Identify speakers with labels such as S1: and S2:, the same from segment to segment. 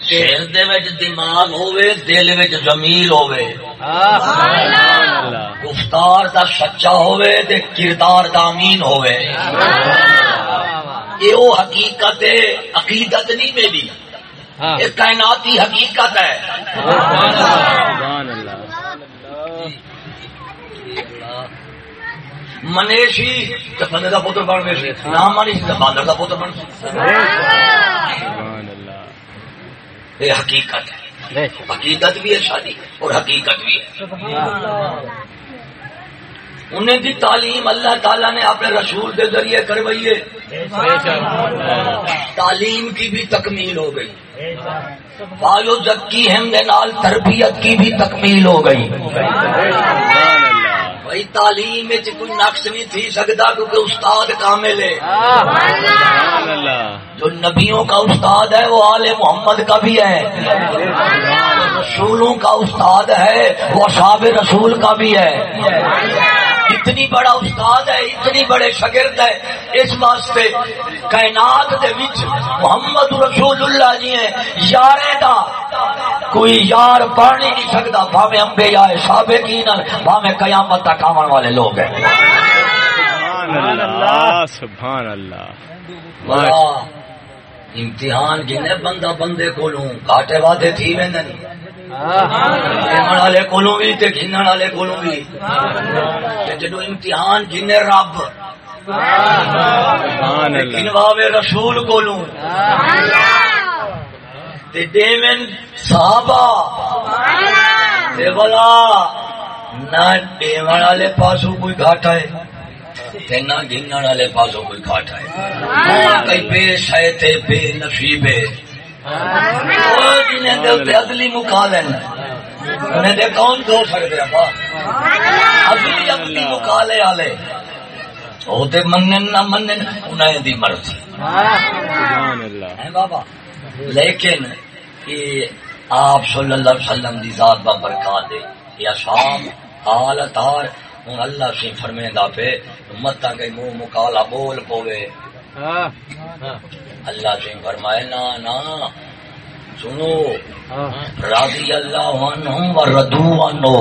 S1: شیر دماغ ہوے دل ضمیر ہوے گفتار دا سچا ہوے تے کردار دا امین ہوے وہ حقیقت عقیدت نہیں میری یہ کائناتی حقیقت ہے منیشی بندے کا پتر بن گئے نہ منیش باندر کا پتر بن یہ حقیقت ہے۔ حقیقت بھی ہے شادی اور حقیقت بھی ہے۔ انہیں دی تعلیم اللہ تعالیٰ نے اپنے رسول کے ذریعے کروائی ہے۔ تعلیم کی بھی تکمیل ہو گئی۔ بالو جگ کی ہم نال تربیت کی بھی تکمیل ہو گئی۔ بھائی تعلیم کوئی نقص نہیں تھی سکتا کیونکہ استاد کامل ہے۔ جو نبیوں کا استاد ہے وہ آل محمد کا بھی ہے۔ رسولوں کا استاد ہے وہ صاب رسول کا بھی ہے۔ اتنی بڑا استاد ہے اتنی بڑے شگرد ہے اس واسطے کائنات دے وچ محمد رسول اللہ جی ہیں یارے دا کوئی یار پڑھ نہیں سکتا بھاوے امبے یا نہ بھاوے قیامت تک آون والے لوگ ہیں۔
S2: سبحان اللہ سبحان اللہ۔
S1: امتحان جن بندہ بندے کو گاٹے وعدے تھی ویندے والے کو بھی گھن والے کو بھی۔ جدو امتحان جن رب۔ گنواوے رسول کو صحابہ۔ بلا نہ والے پاسو کوئی گھاٹا ہے۔ نہ گن والے پاسوں کوئی ہے کئی بے شاید بے نصیب ہے اگلی مکا لینا انہیں کون دو سکتے اگلی مکا لے آلے۔ وہ منن نہ منن انہیں دی مرضی۔ بابا؟ لیکن آپ صلی اللہ علیہ وسلم دی ذات با برکات دے یا شام حال تار ہوں اللہ سی فرمے دا پہ متا گئی منہ مکالا بول پوے۔ اللہ سے فرمائے نا نا۔ سنو۔ راضی اللہ عنہم و ردو عنو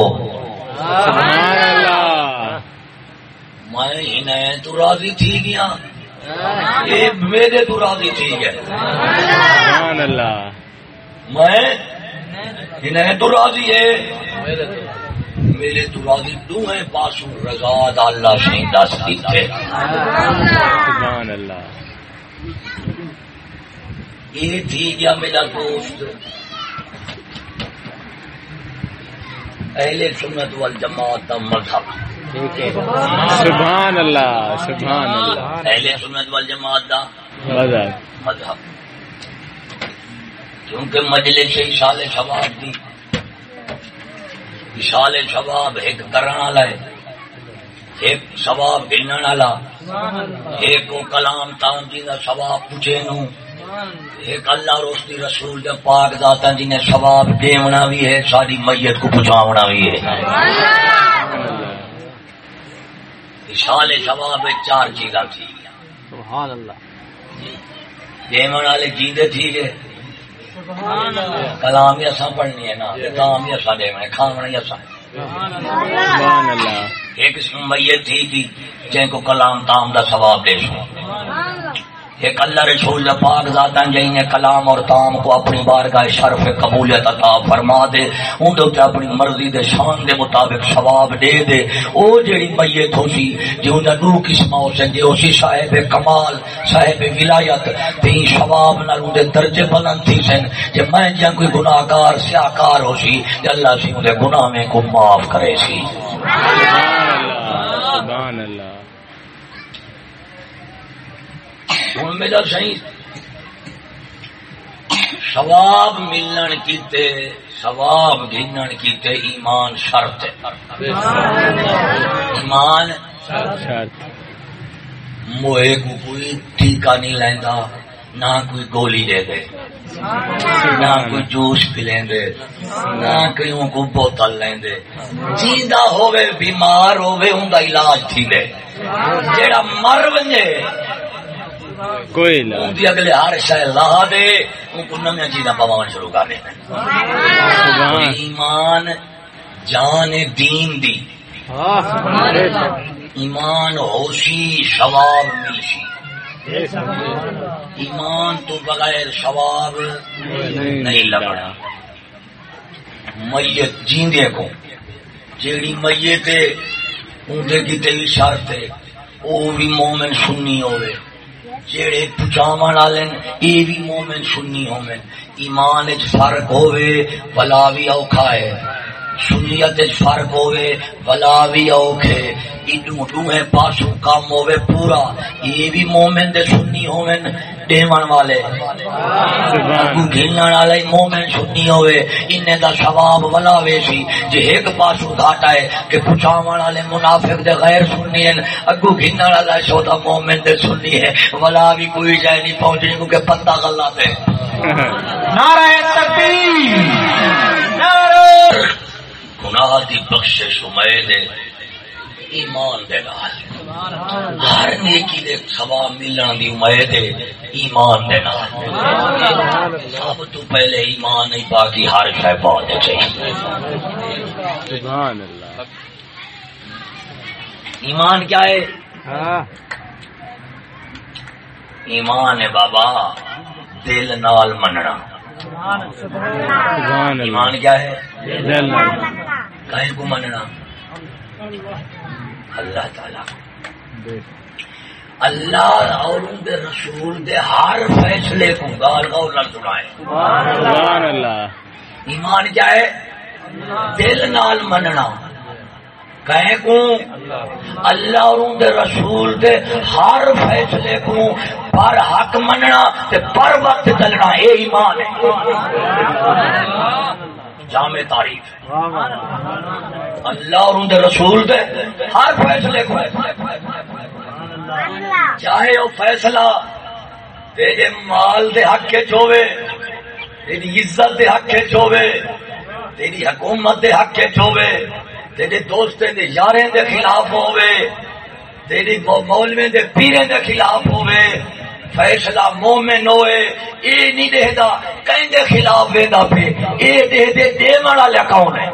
S1: میں انہیں تو راضی تھی گیا۔ یہ میرے تو راضی تھی گیا۔ میں انہیں تو راضی ہے۔ میرے تو راضی تو ہیں؟ پاسو رضا اللہ سے دس دیتے سبحان اللہ۔ یہ تھی گیا میرا دوست۔ اہل سنت والجماعت کا مذہب۔
S2: سبحان اللہ سبحان اللہ۔
S1: اہل سنت والجماعت کا مذہب۔ کیونکہ مجلس اشال شباب دی۔ اشال شباب ایک کرنا والا ہے ایک سواب گنن والا ایک کلام تان جی کا سواب پوچھے نو ایک اللہ روستی رسول دے پاک ذاتا جی نے ثواب دیونا بھی ہے ساری میت کو پہنچاونا بھی ہے۔ اشال ثواب چار چیزاں تھی۔
S3: سبحان اللہ۔
S1: دیون والے جیندے تھی گئے کلام ہی اساں پڑھنی ہے نا کلام ہی اساں دیونے کھاونا ہی اساں۔ ایک میت تھی کی جن کو کلام تام دا ثواب دے سو۔ ایک اللہ رسول پاک ذاتا جائیں کلام اور تام کو اپنی بارگاہ شرف، قبولیت عطا فرما دے۔ ان دے اپنی مرضی دے شان دے مطابق ثواب دے دے۔ او جڑی میت ہو سی جو نہ نو قسمہ ہو سن جو سی صاحب کمال، صاحب ولایت، تے ثواب نال دے درجے بلند تھی سن۔ کہ میں جے کوئی گناہگار سیاکار ہو سی تے اللہ سی دے گناہ میں کو معاف کرے سی۔ سبحان اللہ۔ سبحان اللہ۔ ہوں میرا سی سواب ملن کیتے سواب گنن کیتے ایمان شرط ایمان موئے کو کوئی ٹیکا نہیں لینا نہ کوئی گولی دے دے۔ نہ کوئی جوس پلیں دے نہ کوئی کو بوتل لیں دے جیندہ ہوئے بیمار ہوئے ان کا علاج تھی دے۔ جیڑا مر ونجے
S2: کوئی
S1: دی اگلے ہر شے لا دے ان کو چیزاں پواون شروع کر دے۔
S2: سبحان۔
S1: ایمان جان دین دی۔ ایمان ہوشی ثواب ملشی ایمان تو بغیر ثواب نہیں لگنا میت جیندے کو۔ جیڑی میت ہے اندے کی تے شرط ہے او بھی مومن سنی ہوئے۔ جیڑے پچاون والے اے بھی مومن سنی ہومن، ایمان فرق ہوے بلا بھی اوکھا ہے۔ سنیت فرق ہوئے بلا بھی اوکھے پاسوں کام ہوئے پورا یہ بھی مومن دے سنی دیون والے
S2: سبحان
S1: گھنن والے مومن سنی ہوئے انہیں دا ثواب ولا وے سی جے ایک پاسو گھاٹا ہے کہ پچھاون والے منافق دے غیر سنی ہیں اگو گھنن والا شودا مومن دے سنی ہے ولا بھی کوئی جائے نہیں پہنچنی کیونکہ پتہ
S3: نعرہ تکبیر
S1: گناہ دی بخشش امید ہے ایمان دے نال۔ ہر نیکی دے ثواب ملن دی امید ہے ایمان دے نال۔ سب تو پہلے ایمان نہیں باقی، ہر شے بعد چاہیے
S2: سبحان اللہ
S1: ایمان کیا ہے؟ ایمان ہے بابا، دل نال مننا۔ ایمان کیا ہے؟ کہیں کو مننا اللہ تعالی۔ اللہ اور ان دے رسول دے ہر فیصلے کو گال گال نہ سنائے۔
S2: سبحان اللہ۔
S1: ایمان کیا ہے؟ دل نال مننا۔ کہیں کو اللہ اور ان دے رسول دے ہر فیصلے کو پر حق مننا تے پر وقت چلنا، اے ایمان ہے۔ جامع تعریف۔ اللہ اور ان دے رسول دے ہر فیصلے کو چاہے وہ فیصلہ تیرے مال دے حق کے چوے تیری عزت دے حق کے چوے تیری حکومت دے حق کے چوے تیرے دوستے دے یاریں دے خلاف ہوے تیری مولوے دے پیرے دے خلاف ہوے فیصلہ مومن ہوئے اے نہیں دے دا کہیں دے خلاف ویندا پہ اے دے دے دے والا لکاون ہے؟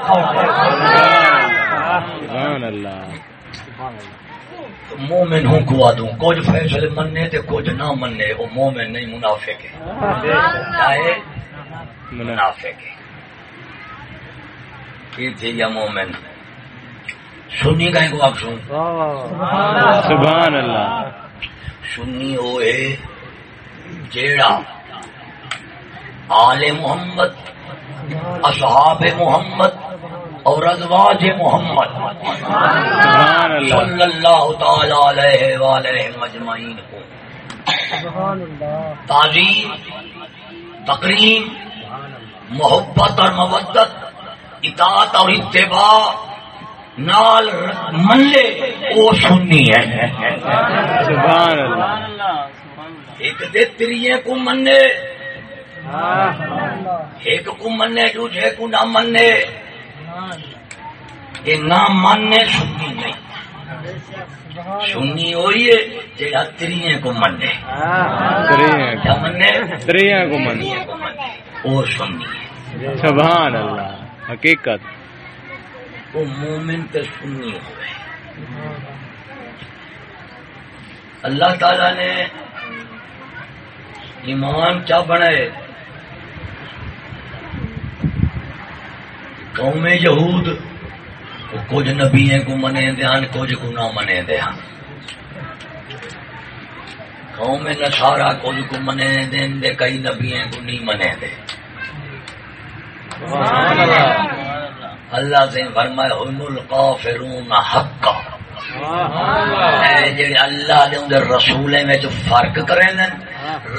S2: سبحان اللہ
S1: مومن ہوں کو دوں کچھ فیصلے مننے تے کچھ نہ مننے وہ مومن نہیں منافق ہے۔ منافق ہے۔ یہ تھی یا مومن سنی کہیں کو آپ سن
S2: سبحان اللہ۔
S1: سنی ہوئے جیڑا آل محمد اصحاب محمد اور ازواج محمد۔
S2: سبحان اللہ۔
S1: صلی اللہ تعالی علیہ وآلہ مجمعین کو۔ تعظیم تقریم محبت اور مودت اطاعت اور اتباع نال من لے وہ سننی ہے۔
S2: سبحان اللہ۔
S1: ایک دے تریے کو مننے ایک کو مننے دوسرے کو نہ مننے یہ نہ مننے سننی نہیں۔ سننی ہوئی ہے جہاں تریے کو مننے
S2: تریاں
S1: کیا مننے
S2: تریاں کو من
S1: تریے کو مننے وہ سننی ہے۔
S2: سبحان اللہ حقیقت۔
S1: وہ مومن تے سننی ہوئے۔ اللہ تعالی نے ایمان کیا بنائے۔ قوم یہود وہ کچھ نبی کو منے دھیان کچھ کو نہ منے دھیان قوم نشارا کچھ کو منے دین دے کئی نبی کو نہیں منے دے اللہ۔ سے فرمائے ہم القافرون حقا. اے جڑے اللہ دے اندر رسولے میں جو فرق کریں دن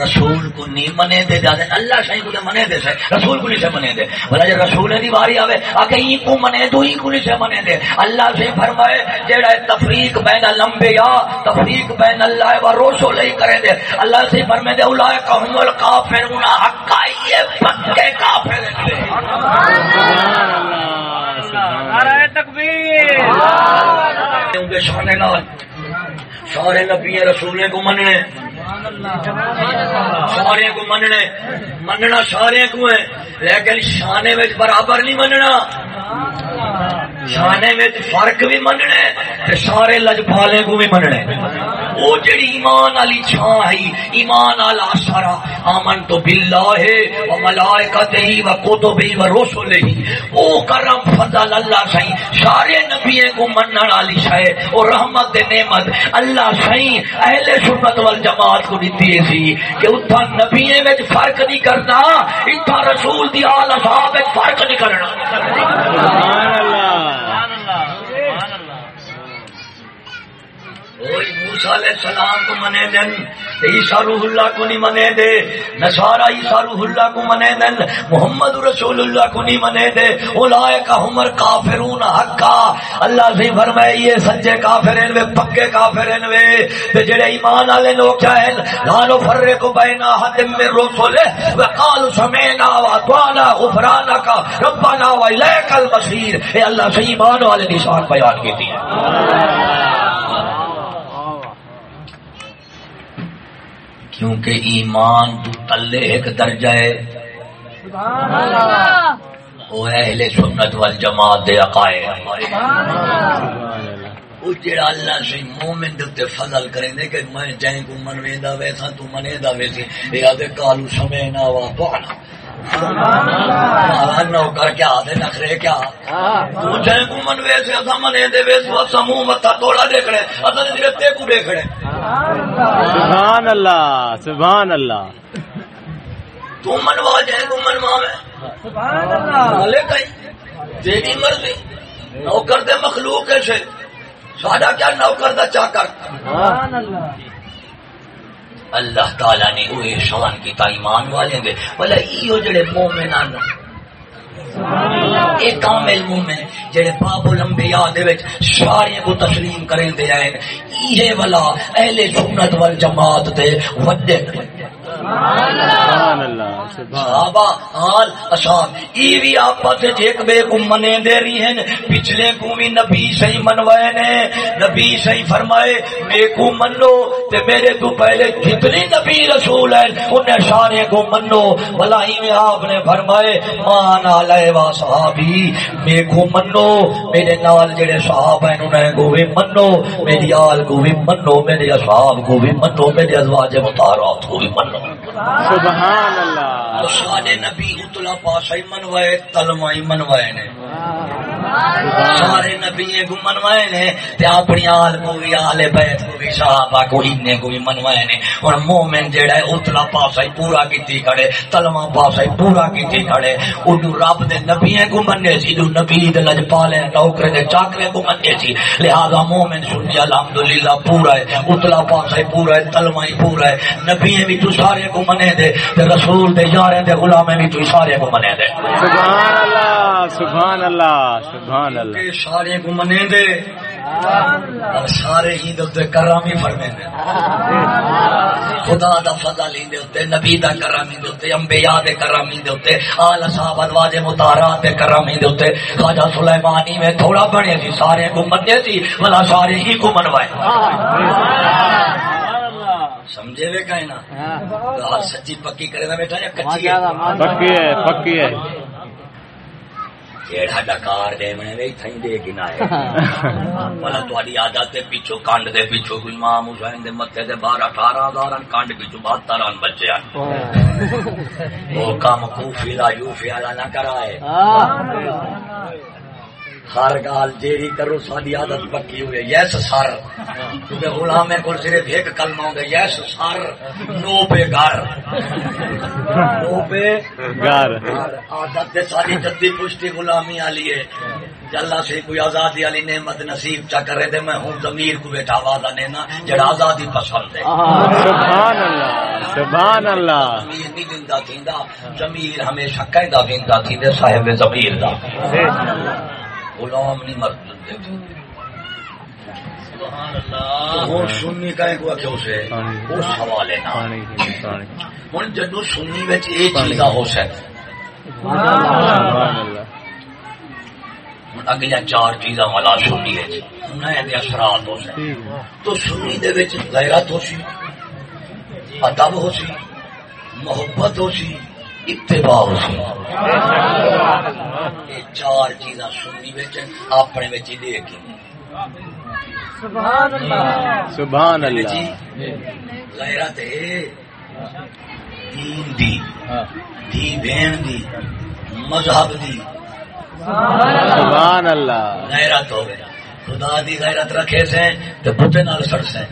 S1: رسول کو نہیں منے دے جاتے اللہ شاہی کو منے دے سے رسول کو نہیں سے منے دے۔ بلا جب رسول دی باری آوے آکے ہی کو منے دو ہی کو نہیں سے منے دے۔ اللہ سے فرمائے جڑا تفریق بین الانبیاء تفریق بین اللہ و رسول ہی کرے دے۔ اللہ سے فرمائے دے اولائے قوم القافرون حقا یہ پکے کافر ہیں۔
S2: سبحان اللہ۔
S3: تکبیر۔
S1: شانے نال سارے نبی رسولیں کو مننے۔ سارے کو مننے، مننا سارے کو ہے، لیکن شانے میں برابر نہیں مننا۔ شانے میں فرق بھی مننے سارے لجپالے کو بھی مننے۔ وہ جڑی ایمان والی چھان ہے، ایمان والا سارا آمن تو باللہ ہے و ملائکت ہی و کتب ہی و رسول ہی او کرم، فضل اللہ سائیں سارے نبی کو منن والی شے او رحمت دے نعمت اللہ سائیں اہل سنت والجماعت کو دیتی سی کہ اتھا نبی میں فرق نہیں کرنا اتھا رسول دی آل اصحاب میں فرق نہیں کرنا۔
S2: سبحان اللہ۔
S1: وہی علیہ السلام کو منے دن عیسیٰ روح اللہ کو نہیں منے دے۔ نصارہ عیسیٰ روح اللہ کو منے دن محمد رسول اللہ کو نہیں منے دے۔ اولائے کا ہمر کافرون حقا۔ اللہ سے فرمائے، یہ سچے کافرین وے پکے کافرین وے تے جڑے ایمان والے لوگ چاہیں لانو فرے کو بینا حد میں رسول وقالوا سمعنا واطعنا غفرانك ربنا واليك المصير اے اللہ سے ایمان والے نشان بیان کیتی ہیں۔ کیونکہ ایمان تو تلے ایک درجہ ہے۔ وہ ہے اہل سنت والجماعت دے عقائد وہ جڑا اللہ سے مومن دے فضل کریں دے کہ میں جائیں کو من ویندا ویسا تو منے دا ویسی یا دے کالو سمینا وا پانا نو کر کیا دے نخرے کیا؟ تو جائیں کو من ویسے اسا منے دے ویسو سمو متا توڑا دیکھڑے اسا نے تے کو دیکھڑے
S2: سبحان اللہ سبحان اللہ۔
S1: تو منوا جائیں کو منوا میں بھلے کہیں تیری مرضی۔ نوکر دے مخلوق ایسے ساڈا کیا نوکر دا چاکر؟ اللہ۔ اللہ تعالی نے اوے احسان کیتا ایمان والے دے بھلا ایو جڑے مومنان ایک کامل مومن جڑے باب الانبیاء دے وچ سارے کو تسلیم کریں دے آئے یہ والا اہل سنت والجماعت دے وڈے
S2: سبحان اللہ
S1: صحابہ آل اشان ای آپس ایک بے کو منے دے رہی ہیں، پچھلے کو بھی نبی صحیح منوائے نے، نبی صحیح فرمائے میں کو منو، تے میرے تو پہلے جتنی نبی رسول ہیں، انہیں سارے کو منو بلائی میں آپ نے فرمائے مان آلائے وا صحابی میں کو منو، میرے نال جڑے صحاب ہیں، انہیں کو بھی منو، میری آل کو بھی منو، میرے اصحاب کو بھی منو، میرے ازواج مطارات کو بھی منو۔
S2: سبحان اللہ.
S1: سارے نبی اتلا پاسا ہی منوائے تلما ہی منوائے نے. سارے نبی کو منوائے نے، تے اپنی آل کو بھی آل بیت کو بھی صحابہ کو انہیں کو بھی منوائے نے. اور مومن جیڑا ہے اتلا پاسا ہی پورا کیتی کھڑے تلما پاسا ہی پورا کیتی کھڑے. اڈو رب دے نبی کو مننے سی جو نبی دے لجپالے نوکرے دے چاکرے کو مننے سی. لہذا مومن سنی الحمدللہ پورا ہے اتلا پاسا ہی پورا ہے تلما ہی پورا ہے. نبی بھی تو سارے کو منے دے تے رسول دے یارے دے غلامے بھی تو سارے کو منے دے۔
S2: سبحان اللہ سبحان اللہ سبحان اللہ۔
S1: سارے کو منے دے اور سارے ہی دے کرامی فرمے دے۔ خدا دا فضل ہی دے اوتے نبی دا کرامی دے اوتے انبیاء دے کرامی دے اوتے آل صاحب ادواج مطہرات دے کرامی دے اوتے۔ خواجہ سلیمانی میں تھوڑا بنے سی سارے کو منے سی بلا سارے ہی کو منوائے۔ سمجھے وے کہیں نا؟ گال سچی پکی کرے نا بیٹا یا کچی ہے؟
S2: پکی ہے پکی ہے۔
S1: کیڑا ڈکار دے میں وی تھیں دے گنا ہے والا تہاڈی عادت دے پیچھو کانڈ دے پیچھو کوئی امام حسین دے متے دے 12 18000 ان کانڈ پیچھو 72 ان بچے ہیں وہ کام کوفی لا یوفی والا نہ کرائے۔ ہر گال جیڑی کرو ساری عادت پکی ہوئے یس سر۔ کیونکہ غلام کو صرف ایک کلمہ ہوگا یس سر۔ نو پہ گھر۔ نو پہ
S2: گار
S1: عادت ساری جدی پشتی غلامی والی ہے۔ کہ اللہ سے کوئی آزادی والی نعمت نصیب چا کرے دے میں ہوں ضمیر کو بیٹھا وعدہ دینا جڑا آزادی پسند ہے۔
S2: سبحان اللہ سبحان اللہ۔
S1: ضمیر نہیں زندہ تھیندا۔ ضمیر ہمیشہ کہندا زندہ تھیندے صاحب ضمیر دا۔ غلام نہیں سنی اس حوالے جدو سنی ہو
S2: اللہ۔
S1: ہن اگلیاں چار چیزاں والا سنی ہے انہیں دے اثرات ہو سکتے
S2: ہے
S1: تو سنی دے وچ غیرت ہو سی ادب ہو سی محبت ہو سی اتباع یہ چار چیزاں سنی بچ اپنے بچ ہی دیکھ
S2: سبحان
S1: جی
S2: اللہ۔
S1: غیرت ہے۔ دین دی۔ دی بہن دی مذہب دی۔
S2: سبحان اللہ۔
S1: غیرت ہو گیا خدا دی غیرت رکھے سے تو بوتے نال سڑ سے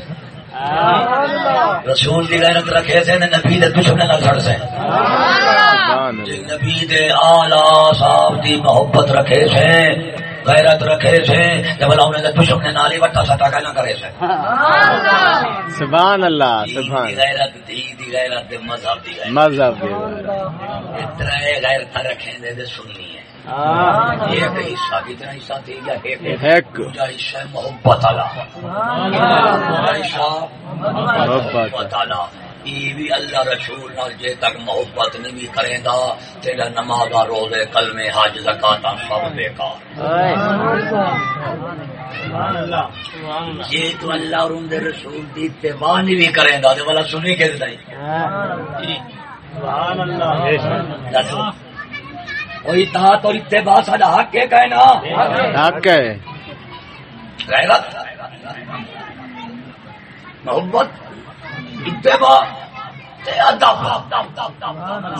S1: رسول دی غیرت رکھے سے تے نبی دے دشمن نال سڑ سے
S2: اللہ۔
S1: نبی دے آلہ صاحب دی محبت رکھے سے غیرت رکھے سے بلا انہیں دے دشمن نال ہی وٹا سٹا کنا کرے سے
S2: سبحان اللہ سبحان
S1: دی غیرت دی دی غیرت دے مذہب دی غیرت۔
S2: مذہب بھی
S1: اتنا غیرت رکھیں دے دے سننی ہے۔ ایک حصہ کتنا حصہ تھی یا ایک۔ حصہ ہے محبت حصہ
S2: محبت
S1: یہ بھی اللہ رسول نال جے تک محبت نہیں بھی کرے گا تیرا نماز روزے کلمے حج زکات سب بیکار یہ تو اللہ اور ان دے رسول دی اتباع نہیں بھی کرے گا تو بلا سنی کے دیں دسو کوئی اطاعت اور اتباع سارا حق ہے کہنا۔
S2: حق ہے
S1: غیرت محبت اتباع ادب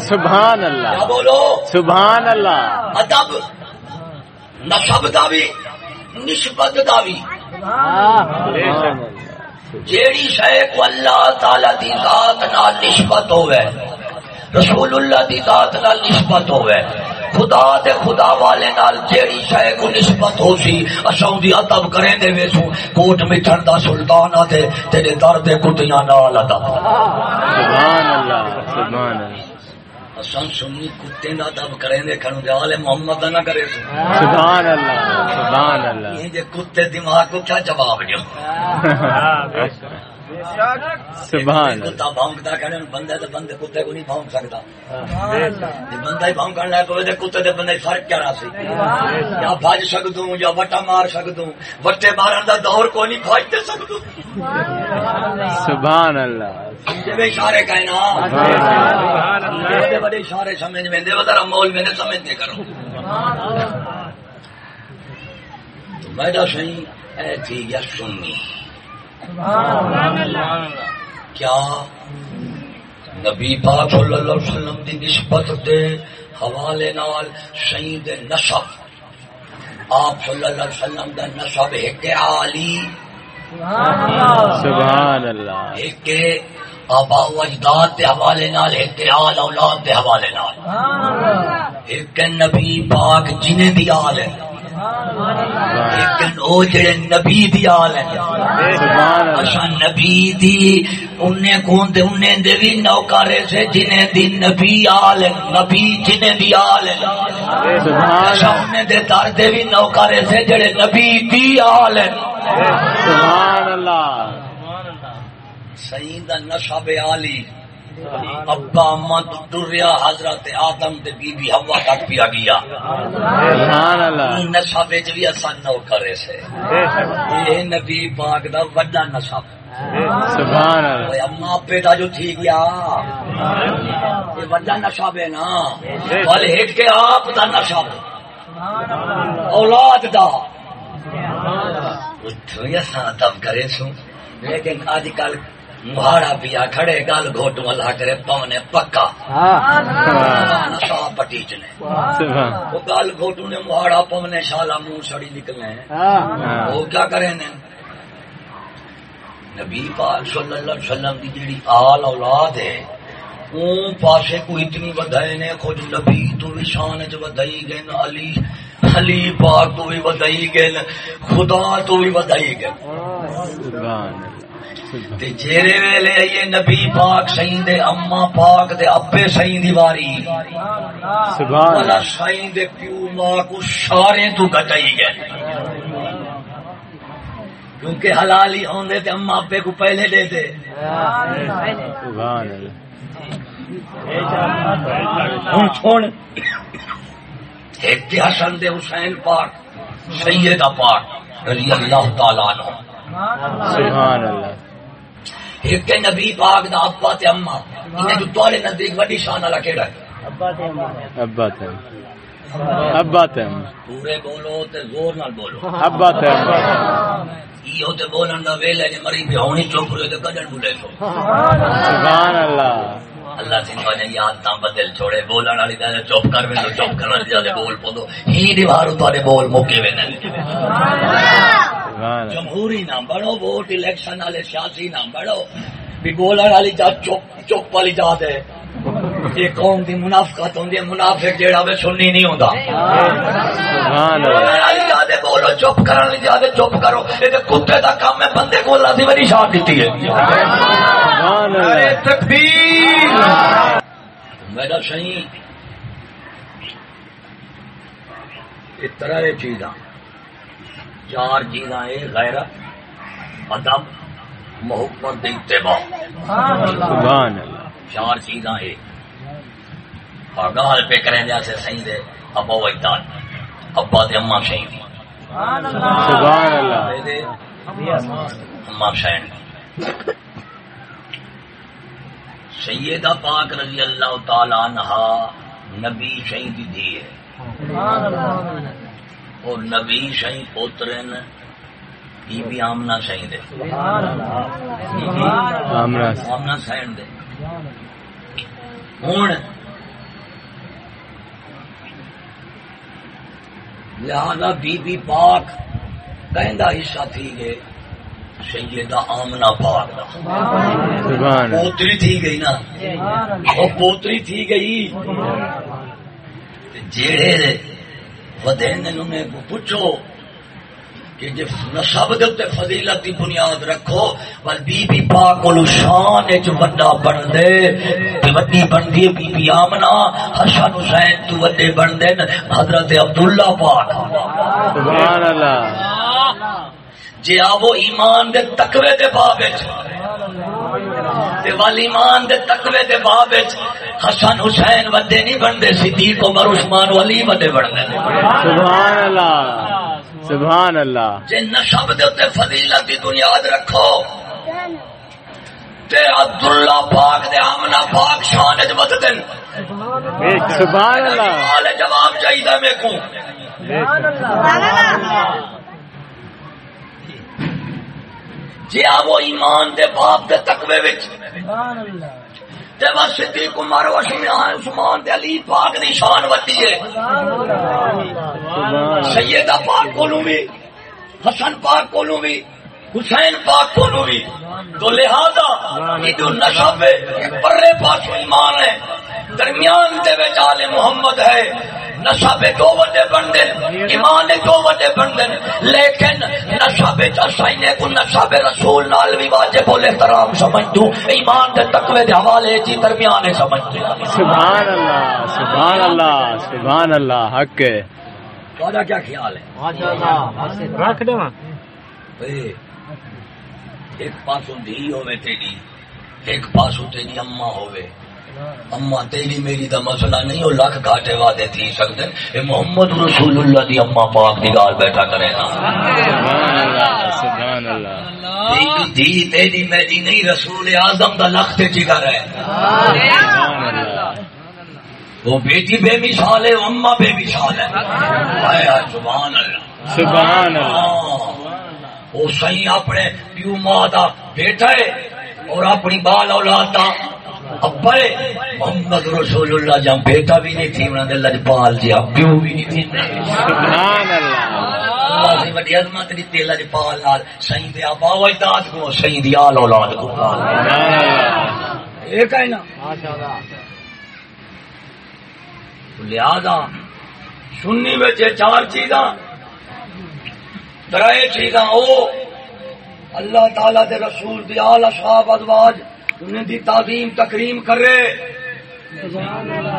S2: سبحان
S1: کیا
S2: اللہ
S1: بولو؟
S2: سبحان اللہ۔
S1: ادب نسب دا بھی نسبت دا بھی۔ جیڑی شے کو اللہ تعالی دی ذات نال نسبت ہوے رسول اللہ دی ذات نال نسبت ہوے خدا تے خدا والے نال جیڑی شے کو نسبت ہو سی اساں دی ادب کریں دے ویسو کوٹ مٹھن دا سلطان آ تے تیرے در دے کٹیاں نال ادب
S2: سبحان اللہ سبحان اللہ۔
S1: اساں سنی کتے دا ادب کریں دے کھنو دے آل محمد دا نہ کرے
S2: سبحان اللہ سبحان اللہ۔
S1: یہ جے کتے دماغ کو کیا جواب جو
S2: سبحان
S1: کتا بھونکتا کہنے بندے تے بندے کتے کو نہیں بھونک سکتا۔ جے بندہ ہی بھونکن لے پوے تے کتے دے بندے فرق کیا راسی؟ یا بھج سکدوں یا وٹا مار سکدوں۔ وٹے مارن دا دور کو نہیں بھج دے سکدوں۔
S2: سبحان اللہ۔
S1: جے اشارے کہنا بڑے بڑے اشارے سمجھ میں دے ذرا مول میں نے سمجھ دے کرو تو میں دا صحیح اے تھی یا سنی۔ کیا نبی پاک صلی اللہ علیہ وسلم دی نسبت دے حوالے نال شہید نسب آپ صلی اللہ علیہ وسلم دا نسب ایک عالی۔
S2: سبحان اللہ۔
S1: ایک آبا و اجداد دے حوالے نال ایک آل اولاد دے حوالے نال۔ ایک نبی پاک جنہیں دی آل ہے لیکن او جڑے نبی دی آل ہے
S2: سبحان اللہ
S1: اچھا نبی دی انہیں کون دے انہیں دے بھی نوکارے سے جنہیں دی نبی آل ہے نبی جنہیں دی آل ہے
S2: سبحان
S1: اچھا
S2: اللہ
S1: انہیں دے در دے بھی نوکارے سے جڑے نبی دی آل ہے
S2: سبحان اللہ۔
S1: سعید نشب علی ابا اما ڈریا حضرت آدم تے بی بی ہوا تک گیا۔
S2: سبحان اللہ۔
S1: نشب وچ بھی اساں نوکرے سے۔ یہ نبی پاک دا وڈا نشب
S2: سبحان اللہ۔
S1: اما جو تھی گیا۔ یہ وڈا نشب ہے نا۔ بل ایک کے آپ دا نشب اولاد دا۔ یا ادب کرے سو۔ لیکن اج کل مہاڑا پیا کھڑے گل گھوٹو اللہ کرے پونے پکا۔ نشا پٹیچ نے۔ وہ گل گھوٹو نے مہاڑا پونے شالا منہ سڑی نکلے وہ کیا کریں نے؟ نبی پاک صلی اللہ علیہ وسلم دی جیڑی آل اولاد ہے اون پاسے کو اتنی ودائے نے خود نبی تو بھی شان چ ودائی گئے علی علی پاک تو بھی ودائی گئے خدا تو بھی ودائی گئے۔
S2: سبحان اللہ۔ سبحان
S1: تے جیرے ویلے یہ نبی پاک دے اما پاک دے ابے دی واری۔
S2: سبحان اللہ۔
S1: دے پیو ماں کو سارے تو گٹائی گئے۔ کیونکہ حلالی ہوندے تے اما ابے کو پہلے دے دے۔
S2: سبحان اللہ۔
S1: ہن چھوڑ۔ ایک تے حسن دے حسین پاک سیدہ پاک رضی اللہ تعالیٰ عنہ۔
S2: سبحان اللہ۔
S1: ایک تے نبی پاک دا ابا تے اما انہیں جو تواڈے نزدیک وڈی شان والا کیڑا ہے؟
S2: ابا تے ابا تے
S1: پورے بولو تے زور نال بولو۔
S2: ابا تے
S1: ایو تے بولن دا ویلے جے مری پی ہونی رہے تے کڈن بولے سو
S2: سبحان اللہ۔
S1: اللہ سے نے یاد تا بدل چھوڑے بولن والی تے چپ کر تو چپ کرن والی تے بول پودو ہی دیوارو تواڈے بول
S2: سبحان اللہ۔
S1: جمہوری نہ بڑھو ووٹ الیکشن والے سیاسی نہ بڑھو۔ بھی بولن والی جات چپ چپ والی جات ہے۔ یہ قوم دی منافقت ہوندی ہے منافق جیڑا وے سنی نہیں ہوندا۔
S2: سبحان اللہ۔
S1: ہے بولو چپ کرن چپ کرو۔ تے کتے دا کام ہے بندے کو اللہ دی بڑی شان دتی ہے۔
S2: سبحان اللہ۔
S3: تکبیر۔
S1: میرا صحیح اس طرح یہ چیزاں چار چیزاں یہ غیرت ادب محبت اتباع۔
S2: سبحان اللہ۔
S1: چار چیزاں اور گال پہ کریں دیا سے صحیح دے۔ ابا و اجداد ابا تے اما صحیح دی
S2: سبحان اللہ۔
S1: دے دے اما شہن سیدہ پاک رضی اللہ تعالی عنہ نبی شہید دی ہے۔ اور نبی شہید پوترن بی بی آمنا شہید ہے بی بی
S2: آمنا
S1: آمنا شہید دے۔ ہوں لہذا بی بی پاک کہندہ حصہ تھی گئے سیدہ آمنا پاک دا پوتری تھی گئی نا وہ پوتری تھی گئی جیڑے ودین نے انہیں پوچھو کہ جے نسب دے فضیلت دی بنیاد رکھو ول بی بی پاک کولو شان وچ وڈا بن دے وڈی بن دی بی بی آمنہ حسن حسین تو وڈے بن دے حضرت عبداللہ پاک۔
S2: سبحان اللہ۔
S1: جے آو ایمان دے تقوی دے باب وچ تے وال ایمان دے تقوی دے باب وچ حسن حسین وڈے نہیں بندے صدیق عمر عثمان ولی وڈے بندے
S2: سبحان اللہ۔ سبحان اللہ۔
S1: جے دے تے فضیلت دی بنیاد رکھو۔ تے عبداللہ پاک دے آمنہ پاک شان وچ ودن
S2: سبحان اللہ۔
S1: جواب چاہیے میں کو۔ جے آو ایمان دے باپ دے تقوی وچ۔ تے وا صدیق عمر و عثمان دے علی پاک دی شان وڈی ہے۔
S2: سبحان
S1: سیدہ پاک کولوں بھی حسن پاک کولوں بھی حسین پاک کولوں بھی تو لہذا یہ جو نسب ہے پرے پاس ایمان ہے۔ درمیان دے وچ آل محمد ہے نسب دو وڈے بندے ایمان دو وڈے بندے لیکن نسب چسائنے کو نسب رسول نال بھی واجب ال احترام سمجھ دوں ایمان دے تقوی دے حوالے جی درمیان ہے سمجھ دوں
S2: سبحان اللہ سبحان اللہ سبحان اللہ حق ہے۔
S1: تھوڑا کیا خیال ہے؟
S2: رکھ دے
S1: اے، ایک پاسو دھی ہوے تیری ایک پاسو تیری اما ہوے اما تیری میری دا مسئلہ نہیں ہو لکھ گھاٹے وعدے تھی سکتے اے محمد رسول اللہ دی اما پاک دی گال بیٹھا کرے نا۔
S2: سبحان اللہ سبحان اللہ
S1: تیری میری نہیں رسول اعظم دا لخت جگر ہے۔
S2: سبحان اللہ۔
S1: وہ بیٹی بے مثال ہے اما بے مثال ہے۔ سبحان اللہ۔
S2: سبحان اللہ۔
S1: ہاں، وہ اپنے پیو ماں دا بیٹا ہے اور اپنی بال اولاد دا۔ ابا ہے محمد رسول اللہ جہاں بیٹا بھی نہیں تھی انہوں نے لجپال جی پیو بھی نہیں تھی۔
S2: سبحان اللہ۔
S1: وڈی عظمت دیتی لجپال و اجداد کو صحیح دی آل اولاد کو۔ لہذا بچے چار چیزاں ترائے چیزاں او اللہ تعالی دے رسول دی آل اصحاب ازواج انہیں دی تعظیم تکریم کرے۔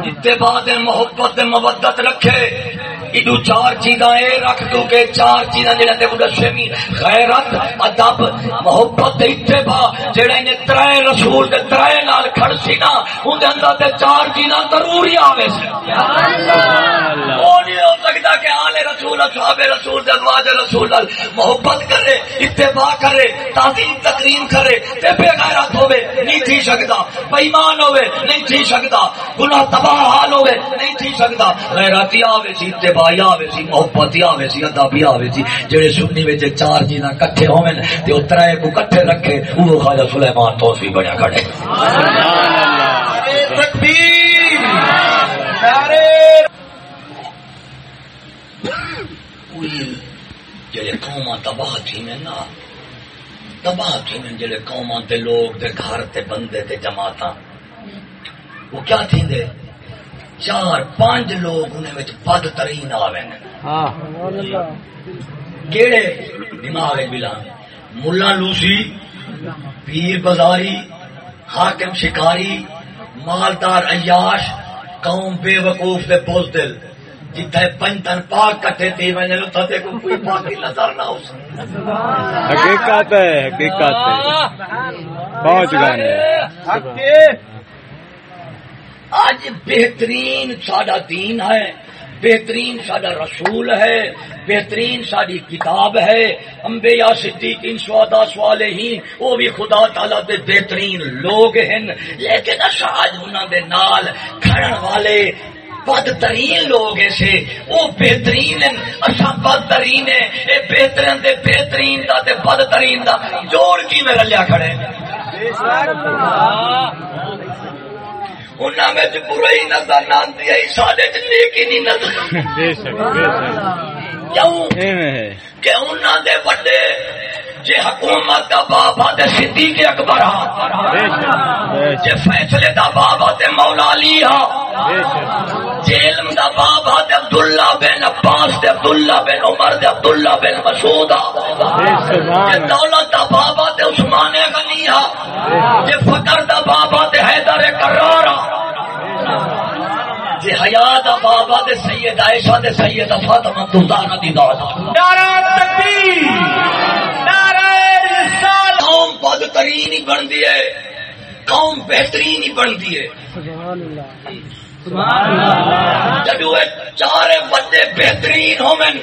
S1: اتباع دے محبت مبدت رکھے۔ ادو چار چیزاں اے رکھ دو کہ چار چیزاں جڑا تے مدشمی غیرت ادب محبت تے اتباع جڑا نے ترے رسول دے ترے نال کھڑ سی نا اون دے اندر تے چار چیزاں ضروری آوے سی او نہیں ہو سکتا کہ آل رسول اصحاب رسول دے ازواج رسول محبت کرے اتباع کرے تعظیم تکریم کرے تے بے غیرت ہوے نہیں تھی سکدا بے ایمان ہوے نہیں تھی سکدا گناہ تباہ حال ہوے نہیں تھی سکدا غیرت آوے سی اتباع۔ آوے سی محبت آوے سی ادب آوے سی جڑے سنی وچ چار چیزاں کٹھے ہوون تے او ترے کو کٹھے رکھے وہ خواجہ سلیمان تو بھی بڑا کھڑے
S3: تکبیر! نعرے!
S1: جڑے قوما تباہ تھی میں نا تباہ تھی میں جڑے قوما تے لوگ تے گھر تے بندے تے جماعتاں وہ کیا تھی دے چار پانچ لوگ انہیں وچ بد ترین آوے نے کیڑے؟ دماغ بلا۔ ملا لوسی پیر بازاری حاکم شکاری مالدار عیاش قوم بے وقوف دے بزدل جتھے پنجتن پاک کٹھے تھی ونے لتا تے کوئی باقی نظر نہ ہو
S2: حقیقت ہے حقیقت ہے۔ پہنچ گئے۔
S1: آج بہترین ساڈا دین ہے، بہترین ساڈا رسول ہے، بہترین ساری کتاب ہے۔ انبیاء، صدیقین شہداء صالحین، وہ بھی خدا تعالی دے بہترین لوگ ہیں۔ لیکن اچھا، اشاج انہاں دے نال کھڑن والے بدترین لوگ ایسے، وہ بہترین ہیں۔ اچھا بدترین ہے اے بہترین دے بہترین دا تے بدترین دا، جوڑ کی میں رلیا کھڑے انہاں میں برائی نظر نہ آتی ہے سارے نیکی نہیں نظر
S2: ہے
S1: کہ انہاں دے بڑے جے حکومت دا بابا تے صدیق اکبر
S2: بے
S1: جے فیصلے دا بابا تے مولا علی
S2: شک۔
S1: جے علم دا بابا تے عبداللہ بن عباس تے عبداللہ بن عمر تے عبداللہ بن مسعود
S2: بے
S1: جے دولت دا بابا تے عثمان غنی ہاں جے فقر دا بابا تے حیدر کرار ہاں۔ جے حیا دا بابا تے سید عائشہ تے سید فاطمہ تزارہ دی
S3: نعرہ تکبیر نعرہ رسالت۔
S1: قوم بدترین ہی بنتی ہے۔ قوم بہترین ہی بنتی ہے۔ جدو یہ چارے بندے بہترین ہومن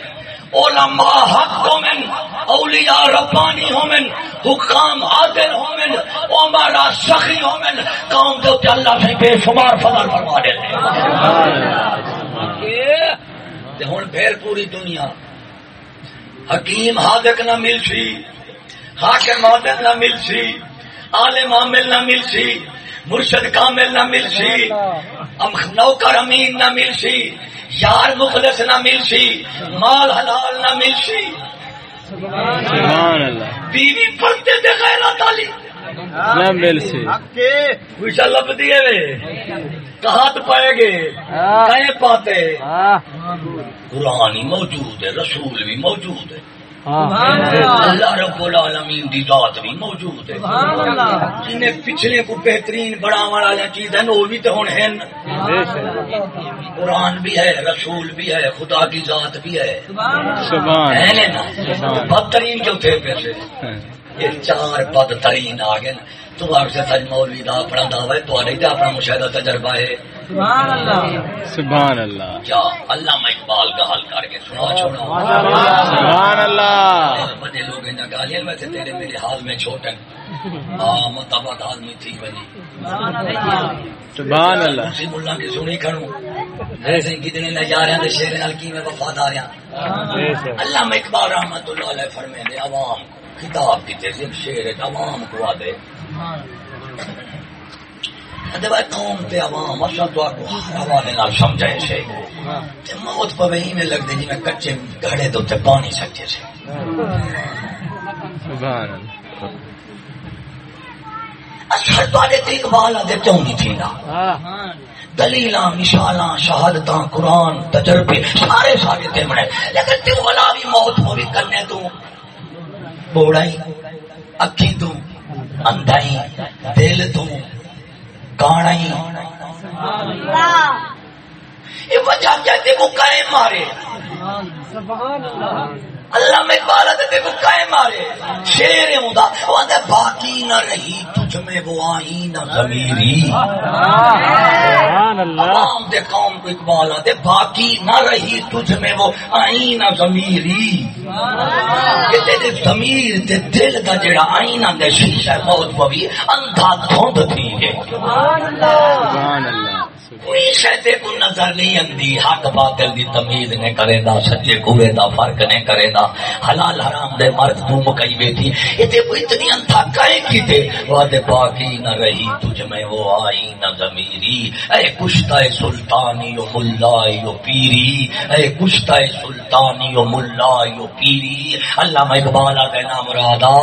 S1: علماء حق ہومن اولیاء ربانی ہومن حکام عادل ہومن عمرا سخی ہومن قوم تو اللہ سے بے شمار فضل فرما دیتے تے ہن پھر پوری دنیا، حکیم حاضق نہ مل سی، حاکم عادل نہ مل سی، عالم عامل نہ مل سی مرشد کامل نہ مل سی نوکر امین نہ مل سی یار مخلص نہ مل سی مال حلال نہ مل سی
S2: سبحان اللہ۔
S1: بیوی دے غیرت علی
S2: نہ مل سے
S1: کچھ لب دیے وے۔ کہاں پائے گے کہیں پاتے۔ قرآن ہی موجود ہے رسول بھی موجود ہے۔ اللہ۔ رب العالمین دی ذات بھی موجود ہے۔ جنہیں پچھلے کو بہترین بڑا والا چیز ہے وہ بھی تو ہوں قرآن بھی ہے رسول بھی ہے خدا کی ذات بھی ہے۔ نا؟ بدترین پیسے۔ یہ چار بدترین آ گئے۔ تو آپ سے سج مولوی دا اپنا دعوی ہے تو اپنا مشاہدہ تجربہ ہے۔
S2: سبحان اللہ۔
S1: کیا علامہ اقبال کا حل کر کے سنا چھوڑا
S2: سبحان اللہ۔
S1: بڑے لوگ ہیں گالیاں میں سے تیرے میرے حال میں چھوٹے ہاں متبت حال میں تھی بنی۔
S2: سبحان اللہ۔
S1: اسی ملا کی سنی کھڑوں۔ ایسے کتنے نظارے ہیں شیر نال کی میں وفادار ہیں؟
S2: بے شک
S1: علامہ اقبال رحمت اللہ علیہ فرمے دے عوام خطاب دیتے صرف شیر عوام کو آ دے ادے بھائی قوم تے عوام اساں تو کو ہر حوالے نال سمجھائے سے تے موت پوے ہی میں لگ دے جی میں کچے گھڑے دو تے پانی سکتے سے
S2: سبحان اللہ
S1: اثر تواڈے تے اقبال دے کیوں نہیں تھی نا دلیلاں نشاناں شہادتاں قرآن تجربے سارے سارے تے لیکن تے بھی موت ہوئی کرنے تو بوڑائی اکھی تو اندائی دل تو کانائی یہ وجہ کیا دیکھو کہیں مارے۔ اللہ۔ میں اقبال ہے دیکھو کائے مارے شیر مدا وہ آدھے باقی نہ رہی تجھ میں وہ آئی نہ ضمیری
S2: سبحان اللہ۔
S1: عوام دے قوم کو اقبال آدھے باقی نہ رہی تجھ میں وہ آئی نہ ضمیری کہ تیرے ضمیر تے دل دا جڑا آئینہ دے شیشہ موت پوی اندھا دھوند تھی
S2: سبحان اللہ۔
S1: کوئی کو نظر نہیں حق باطل دی تمیز نے کرے دا، سچے کوے دا، فرق نے کرے دا۔ حلال حرام دے مرد تو مکئی بیٹھی۔ اتے اتنی انتھا کی تے وعد باقی نہ رہی۔ تجھ میں وہ آئی نہ ضمیری اے کشتہ سلطانی و ملائی و پیری۔ اے کشتہ سلطانی و ملائی و پیری۔ اللہ اقبال آتے نام رادا۔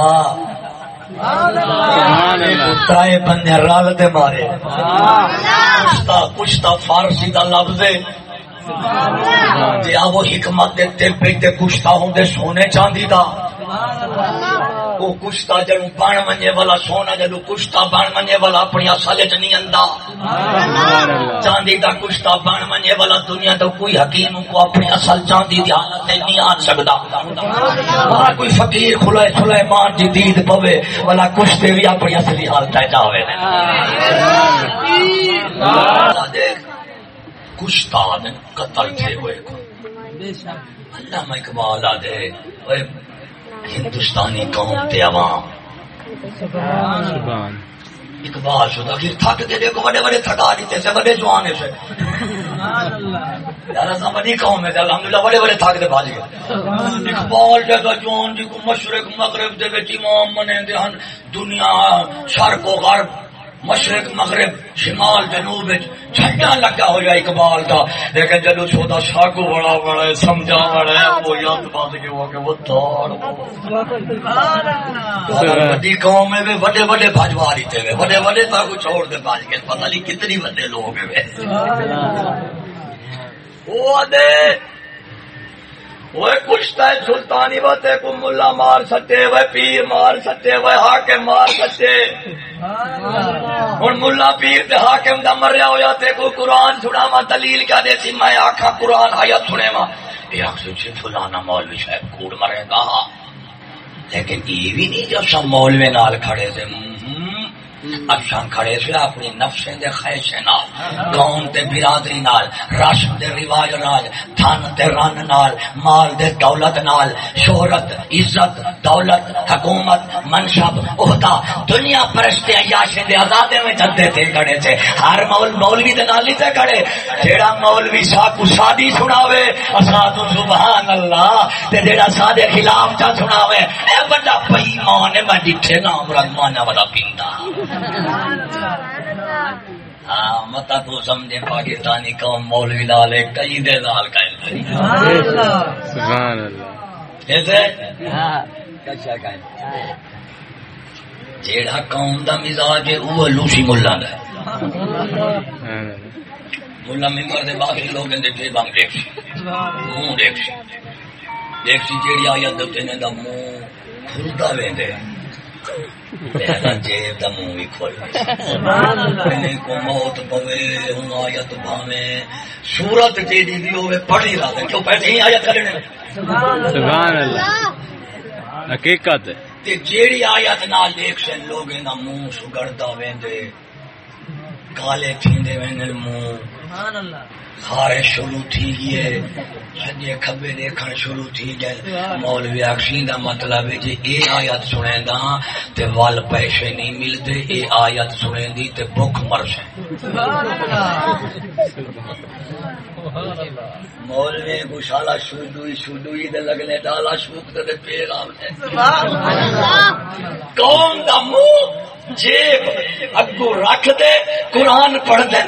S1: ترائے بندے رال دے مارے کشتا کشتا فارسی دا لفظ جی وہ حکمت دے تے پیتے کشتا ہوں دے سونے چاندی دا. وہ کشتا جنو بان منجے والا، سونا جنو کشتا بان منجے والا، اپنی اصل چ نہیں اندا۔
S2: سبحان اللہ
S1: چاندی دا کشتا بان منجے والا، دنیا تو کوئی حکیم کو اپنی اصل چاندی دی حالت نہیں آن سکدا۔ وہاں کوئی فقیر کھلائے کھلائے مان دی دید پوے، والا کشتے بھی اپنی اصلی حالت جاوے۔ کشتا قتل تھے ہوئے کو۔ اللہ میں اقبال دے۔ اوے ہندوستانی قوم تے عوام۔ اقبال شدہ کہ تھک دے دیکھو بڑے بڑے تھکا دیتے سے بڑے جوانے سے یار اساں بڑی قوم ہے الحمدللہ بڑے بڑے تھک دے بھاج گئے اقبال جیسا جوان جی کو مشرق مغرب دے وچ امام بنے دے ہن دنیا شرق و غرب۔ مشرق مغرب شمال جنوب جھنڈا لگا ہو جائے اقبال کا لیکن جدو چھوٹا شاگو بڑا بڑا ہے سمجھا بڑا ہے وہ یاد بات کے وہ کہ وہ دار بڑی قوم میں بھی بڑے بڑے بھجوا دیتے ہوئے بڑے بڑے تو کو چھوڑ دے بھاج کے پتہ نہیں کتنی بڑے لوگ ہیں وہ وہ کچھ ہے، سلطانی بتے کو ملا مار سکتے، وہ پیر مار سکتے، وہ حاکم مار سکتے۔ ہوں ملا پیر تے حاکم دا مریا ہو جاتے کو قرآن سنا وا دلیل کیا دے سی میں آخا قرآن آیا سنے وا یہ آخ فلانا مولوی شاید کوڑ مرے گا۔ لیکن یہ بھی نہیں جو سب مولوی نال کھڑے تھے۔ سے اچھا کھڑے سے اپنی نفسے دے خیشے نال۔ قوم تے برادری نال رشم دے رواج نال دھن تے رن نال، مال دے دولت نال، شہرت، عزت، دولت، حکومت، منصب، عہدہ، دنیا پرستے عیاشے دے آزادے میں جدے تھے کھڑے تھے۔ ہر مول مولوی دے نال تے کھڑے۔ جیڑا مولوی سا کو شادی سناوے اسا سبحان اللہ، تے جیڑا سادے خلاف چا سناوے، اے بڑا بے ایمان ہے، میں ڈٹھے نام رحمانہ والا پیندا۔ ہاں متا تو سمجھے پاکستانی قوم مولوی لال ہے کئی دے لال کا
S2: سبحان اللہ۔
S1: جیڑا قوم دا مزاج ہے وہ لوسی ملا دا ہے ملا ممبر دے باقی لوگ دے تے دیکھ سی منہ دیکھ سی دیکھ سی جیڑی آیا دے نے دا منہ کھلدا ویندے جیب دا منہ بھی کھول کھولے کو موت پوے ہوں آیت بھاوے۔ سورت جیڑی دی ہوے پڑھی رہا کیوں پہلے ہی آیت کرنے؟
S2: سبحان اللہ۔ حقیقت
S1: تے جیڑی آیت نال سن لوگ دا منہ سگڑدا ویندے۔ کالے تھیندے ویندے منہ خارے شروع تھی گئے۔ سجے کھبے دیکھن شروع تھی گئے۔ مولوی اکشین دا مطلب ہے جی اے آیت سنیں دا تے وال پیسے نہیں ملتے۔ اے آیت سنیں دی تے بھوک مرشے مولوی گشالا شودوئی شودوئی دے لگنے ڈالا شوک دے کون دا منہ جیب اگو رکھ دے قرآن پڑھ دے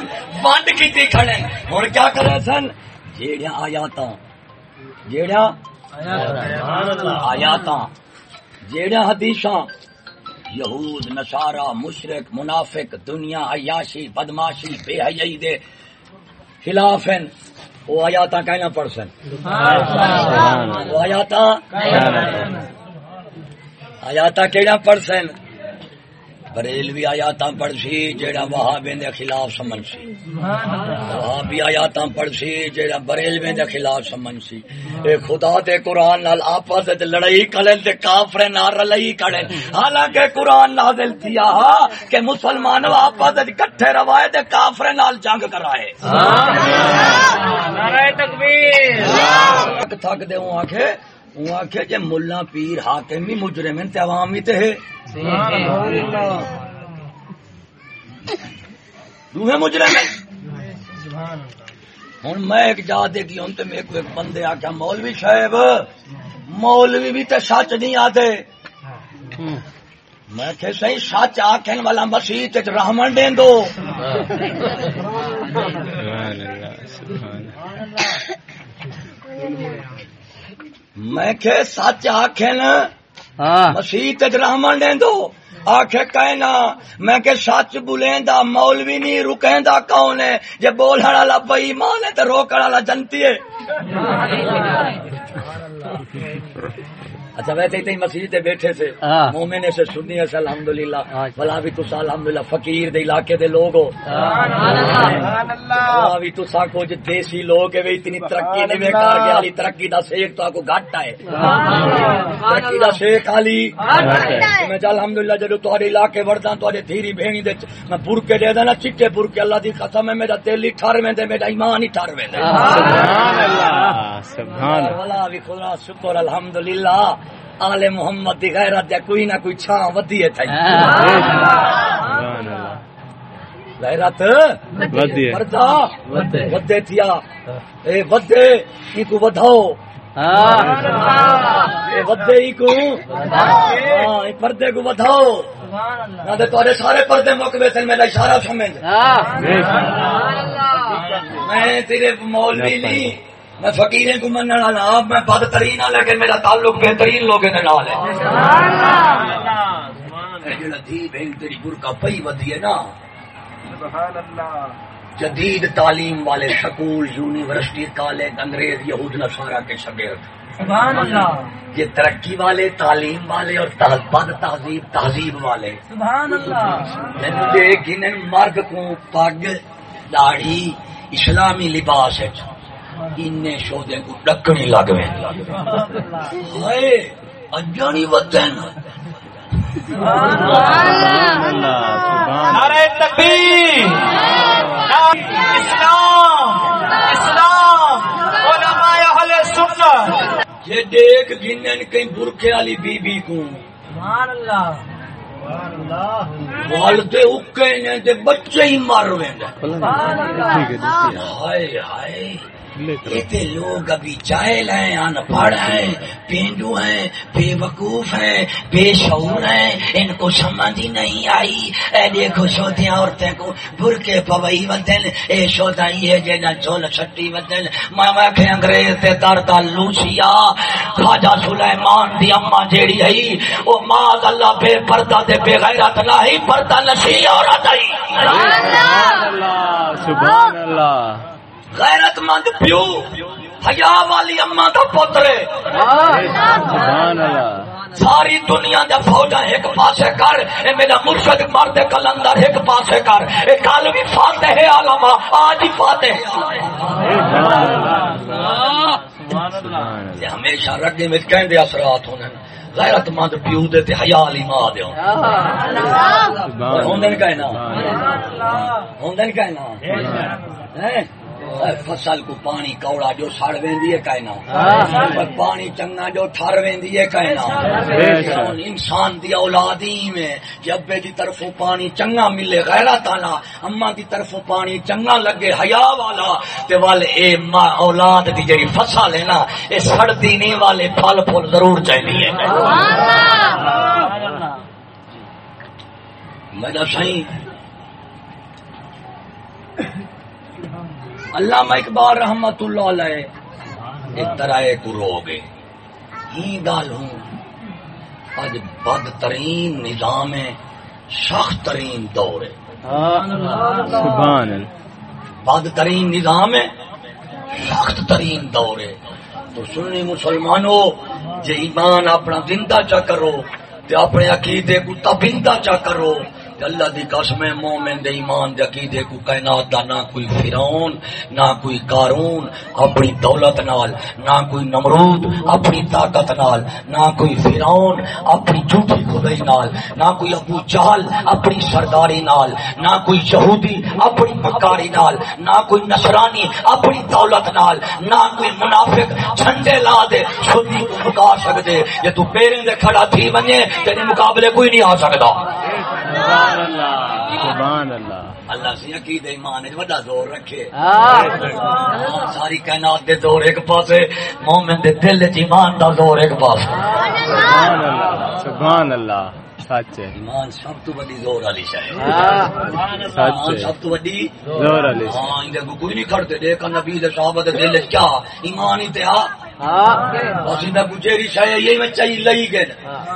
S1: بند کی کھڑے۔ ہوں کیا کرے سن؟ جیڑا آیات جیڑا آیات جیڑا حدیث یہود نصارا مشرق منافق دنیا عیاشی بدماشی بے حیائی دے خلاف ہیں۔ وہ آیات کہنا پڑھ سن؟ وہ آیات آیات کہنا پڑھ سن؟ بریلوی آیاتاں پڑھ سی جیڑا وہابے دے خلاف سمجھ سی وہابی آیاتاں پڑھ سی جیڑا بریلوی دے خلاف سمجھ سی اے خدا دے قرآن نال آپس وچ لڑائی کرن تے کافر نال رلائی کرن حالانکہ قرآن نازل تھیا کہ مسلمان آپس وچ کٹھے روائے تے کافر نال جنگ کرائے۔
S3: نعرہ تکبیر۔
S1: تھک تھک دے ہوں آکھے ہوں آکھے جے ملا پیر حاکم بھی مجرم تے عوام بھی تے ہے۔ دوہے مجرم ہوں میں ایک جا دے گی ہوں تے میرے کو ایک بندے آکھا مولوی صاحب مولوی بھی تے سچ نہیں آتے میں کہ صحیح سچ آکھن والا مسیح رحمن دین دو۔
S2: سبحان اللہ۔ سبحان
S1: میں کہ سچ آکھن
S2: ہاں۔
S1: مسیح رحمن دین دو آخے کہنا میں کہ سچ بولیندا مولوی نہیں رکیندا کون ہے؟ جے بولن والا بے ایمان ہے تے روکن والا جنتی ہے۔ اچھا ویسے ہی مسیح تے بیٹھے سے
S2: ہاں۔
S1: مومن سے سنی ہے الحمدللہ۔
S2: ہاں۔
S1: بلا بھی تسا الحمدللہ فقیر دے علاقے دے لوگ ہو۔ بلا بھی تسا کچھ دیسی لوگ ہے اتنی ترقی نہیں میں کر کے والی ترقی دا سیک تو کو گھٹ ہے ترقی دا سیک علی میں چل الحمدللہ جدو تہاڈے علاقے وڑدا تہاڈے دھیری بہنی دے میں برکے دے دینا چٹے برکے اللہ دی قسم ہے میرا دل ہی ٹھر ویندے میرا ایمان ہی ٹھر ویندے
S2: سبحان اللہ۔ سبحان اللہ
S1: والا بھی خدا شکر الحمدللہ۔ آل محمد دی غیرت کوئی نہ کوئی چھاں ودی ہے
S2: اللہ۔
S1: غیرت ودے تھیا۔ اے ودے کو ودھاؤ۔ اے ودے ہی کو۔ ہاں اے پردے کو ودھاؤ۔ نہ تے تواڈے سارے پردے مک ویسن میرا اشارہ سمجھ۔ میں تیرے مولوی نہیں میں فقیریں کو والا آپ میں بدترین ہاں لیکن میرا تعلق بہترین لوگوں کے نال ہے۔ جڑا دھی بہن تیری برکا پئی ودی ہے نا۔ جدید تعلیم والے سکول یونیورسٹی کالج انگریز یہود نصارہ کے شاگرد یہ ترقی والے تعلیم والے اور بد تہذیب تہذیب والے۔ مجھے گنن مرد کو پگ داڑھی اسلامی لباس ہے۔ ان شودے کو ڈکنی لگ وے ہائے انجانی ودن
S2: سبحان اللہ سبحان
S3: نعرہ تکبیر۔ اسلام اسلام علماء اہل سنت۔
S1: یہ دیکھ گنن کئی برکھے والی بی بی کو والدے اکے نے تے بچے ہی مر ویندے۔
S2: ٹھیک ہے دیکھیے
S1: ہائے۔ یہ لوگ ابھی جاہل ہیں ان پڑھ ہیں پینڈو ہیں بے وقوف ہیں بے شعور ہیں ان کو سمجھ ہی نہیں آئی۔ اے دیکھو شودیاں عورتیں کو برکے پوئی ودن اے شودا یہ جینا جھول چھٹی ودن۔ میں میں کہ انگریز تے دردا لوسیا خواجہ سلیمان دی اما جیڑی ہے او ماں اللہ بے پردہ تے بے غیرت نہیں پردہ نشی عورت ہے
S2: سبحان اللہ سبحان اللہ۔
S1: غیرت مند پیو حیا والی اما دا
S2: سبحان اللہ۔
S1: ساری دنیا دے فوجا ایک پاسے کر اے میرا مرشد مرد کلندر ایک پاسے کر۔ اے کل بھی فاتح ہے عالم آج ہی فاتح ہے ہمیشہ رگے میں کہندے اثرات ہونے غیرت مند پیو دے تے حیا والی ماں دے
S2: سبحان
S1: ہوندن کہنا ہوندن کہنا فصل کو پانی کوڑا جو سڑ ویندی ہے کہنا پر پانی چنگا جو ٹھر ویندی ہے کہنا ہن انسان دی اولادی میں جب بے دی طرفوں پانی چنگا ملے غیرت والا اما دی طرفوں پانی چنگا لگے حیا والا تے والے اے ماں اولاد دی جڑی فصل ہے نا اے سڑتی نہیں والے پھل پھل ضرور چاہیے میرا صحیح علامہ اقبال رحمت اللہ علیہ ایک طرح کو رو گئے ہی گال ہوں۔ آج بدترین نظام ہے سخت ترین دور ہے۔ بدترین نظام ہے سخت ترین دور ہے۔ تو سنی مسلمانوں جے ایمان اپنا زندہ چا کرو تے اپنے عقیدے کو تبندہ چا کرو اللہ دی قسم ہے، مومن دے ایمان، دے عقیدے کو کائنات دا نہ کوئی فرعون، نہ کوئی قارون اپنی دولت نال، نہ کوئی نمرود اپنی طاقت نال، نہ کوئی فرعون اپنی جھوٹی خدائی نال، نہ کوئی ابو جہل اپنی سرداری نال، نہ کوئی یہودی اپنی مکاری نال، نہ کوئی نصرانی اپنی دولت نال، نہ کوئی منافق جھنڈے لا دے، سنی کو مکا سکدے۔ یہ تو پیریں دے کھڑا تھی بنے، تیرے مقابلے کوئی نہیں آ سکدا۔
S2: سبحان اللہ. اللہ.
S1: سی عقید ایمان ہے بڑا زور رکھے. ہاں، ساری کائنات دے زور ایک پاسے مومن دے دل وچ ایمان دا زور ایک پاسے.
S2: سبحان اللہ سبحان اللہ. سچ ہے.
S1: ایمان سب تو بڑی زور والی شے ہے.
S2: سچ
S1: ایمان
S2: ہے.
S1: سب تو بڑی
S2: زور علی
S1: ہاں کوئی نہیں کھڑتے دیکھ نبی دے صحابہ دے دل وچ کیا. ایمان ہی تے آ یہی لئی گئے۔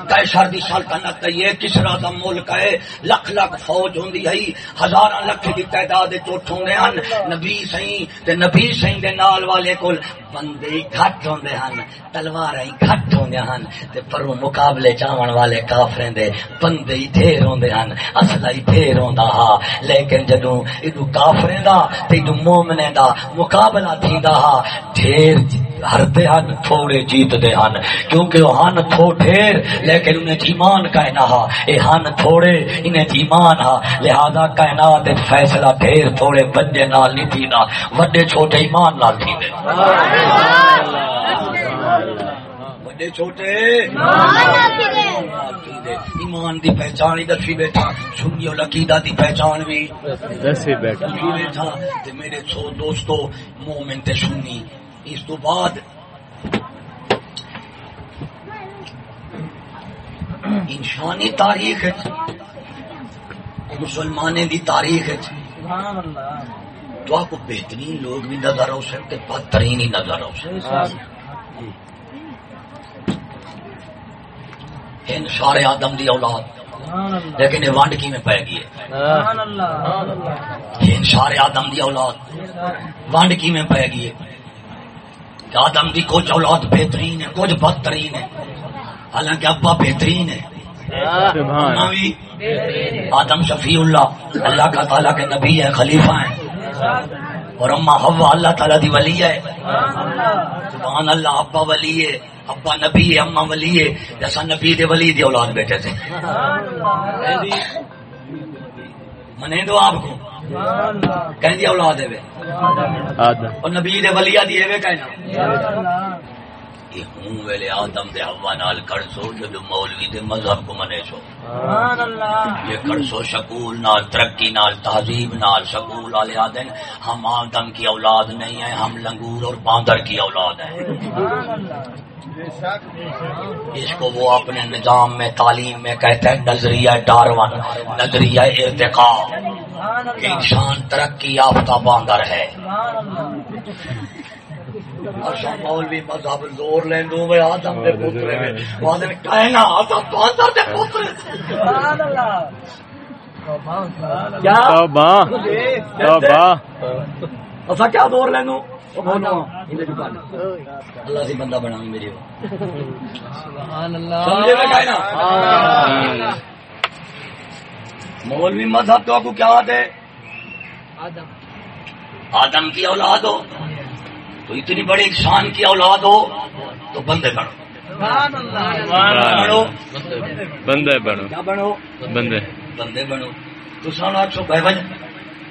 S1: کیسر دی سلطنت ہے کسرا دا ملک ہے؟ لکھ لکھ فوج ہوندی ہے ہزاراں لکھ دی تعداد چوٹ ہوندے ہن۔ نبی سہی تے نبی سہی دے نال والے کول بندے ہی گھٹ ہوندے ہن تلواراں ہی گھٹ ہوندے ہن تے پروں مقابلے چاون والے کافریں دے بندے ہی ڈھیر ہوندے ہن۔ ہی ڈھیر ہوندا ہا۔ لیکن جدوں ایڈو کافریں دا تے ایڈو مومنے دا مقابلہ تھیندا ہا ڈھیر ہرتے ہن تھوڑے جیتتے ہن۔ کیونکہ وہ ہن تھو ڈھیر لیکن انہیں ایمان کہنا ہا۔ اے ہن تھوڑے انہیں ایمان ہا۔ لہذا کائنات وچ فیصلہ ڈھیر تھوڑے بندے نال نہیں تھیندا وڈے چھوٹے ایمان نال تھیندے۔ وڈے چھوٹے ایمان دی پہچان ہی دسی بیٹھا۔ سنیو لقیدہ دی پہچان بھی۔
S2: دسی بیٹھا۔
S1: میرے سو دوستو مومن تے سنی۔ اس تو بعد انسانی تاریخ وچ، مسلمانے دی تاریخ تو آپ کو بہترین لوگ بھی نظر ہو سکتے بدترین ہی نظر ہو سکتے ہند سارے آدم دی اولاد۔ لیکن یہ ونڈ کی میں پی گئی ہے؟ ہند سارے آدم دی اولاد۔ ونڈ کی میں پی گئی ہے؟ آدم دی کچھ اولاد بہترین ہے کچھ بدترین ہے۔ حالانکہ ابا بہترین ہے۔ آدم شفیع اللہ اللہ کا تعالیٰ کے نبی ہے خلیفہ ہیں۔ اور اما ہوا اللہ تعالیٰ دی ولی ہے۔ سبحان اللہ ابا ولی ہے ابا نبی ہے اما ولی ہے۔ جیسا نبی دے ولی دی اولاد بیٹھے تھے۔ منے دو آپ کو؟ کہیں دی اولاد ہے اور نبی دے ولیہ دی کہنا یہ ہوں ویلے آدم دے ہوا نال مولوی دے مذہب کو منے سو۔ یہ شکول نال ترقی نال تہذیب نال شکول والے ہم آدم کی اولاد نہیں ہیں ہم لنگور اور باندر کی اولاد ہیں۔ اس کو وہ اپنے نظام میں تعلیم میں کہتے ہیں نظریہ ڈارون نظریہ ارتقاء۔ کہ انسان ترقی یافتہ باندر ہے۔ اچھا مولوی مذہب زور لیں دو میں آدم دے پترے میں وہ آدھے کہنا آدم باندر دے پترے کیا؟
S2: توبہ توبہ۔
S1: اسا کیا دور لینو اللہ سے بندہ بنا کہنا مولوی مذہب تو آپ کو کیا ہے؟ آدم۔ کی اولاد ہو۔ تو اتنی بڑی انسان کی اولاد ہو تو بندے بنو۔ بنو۔
S2: بندے بنو۔
S1: کیا بنو؟
S2: بندے۔
S1: بندے بنو۔ تو سانو آٹھ سو بہن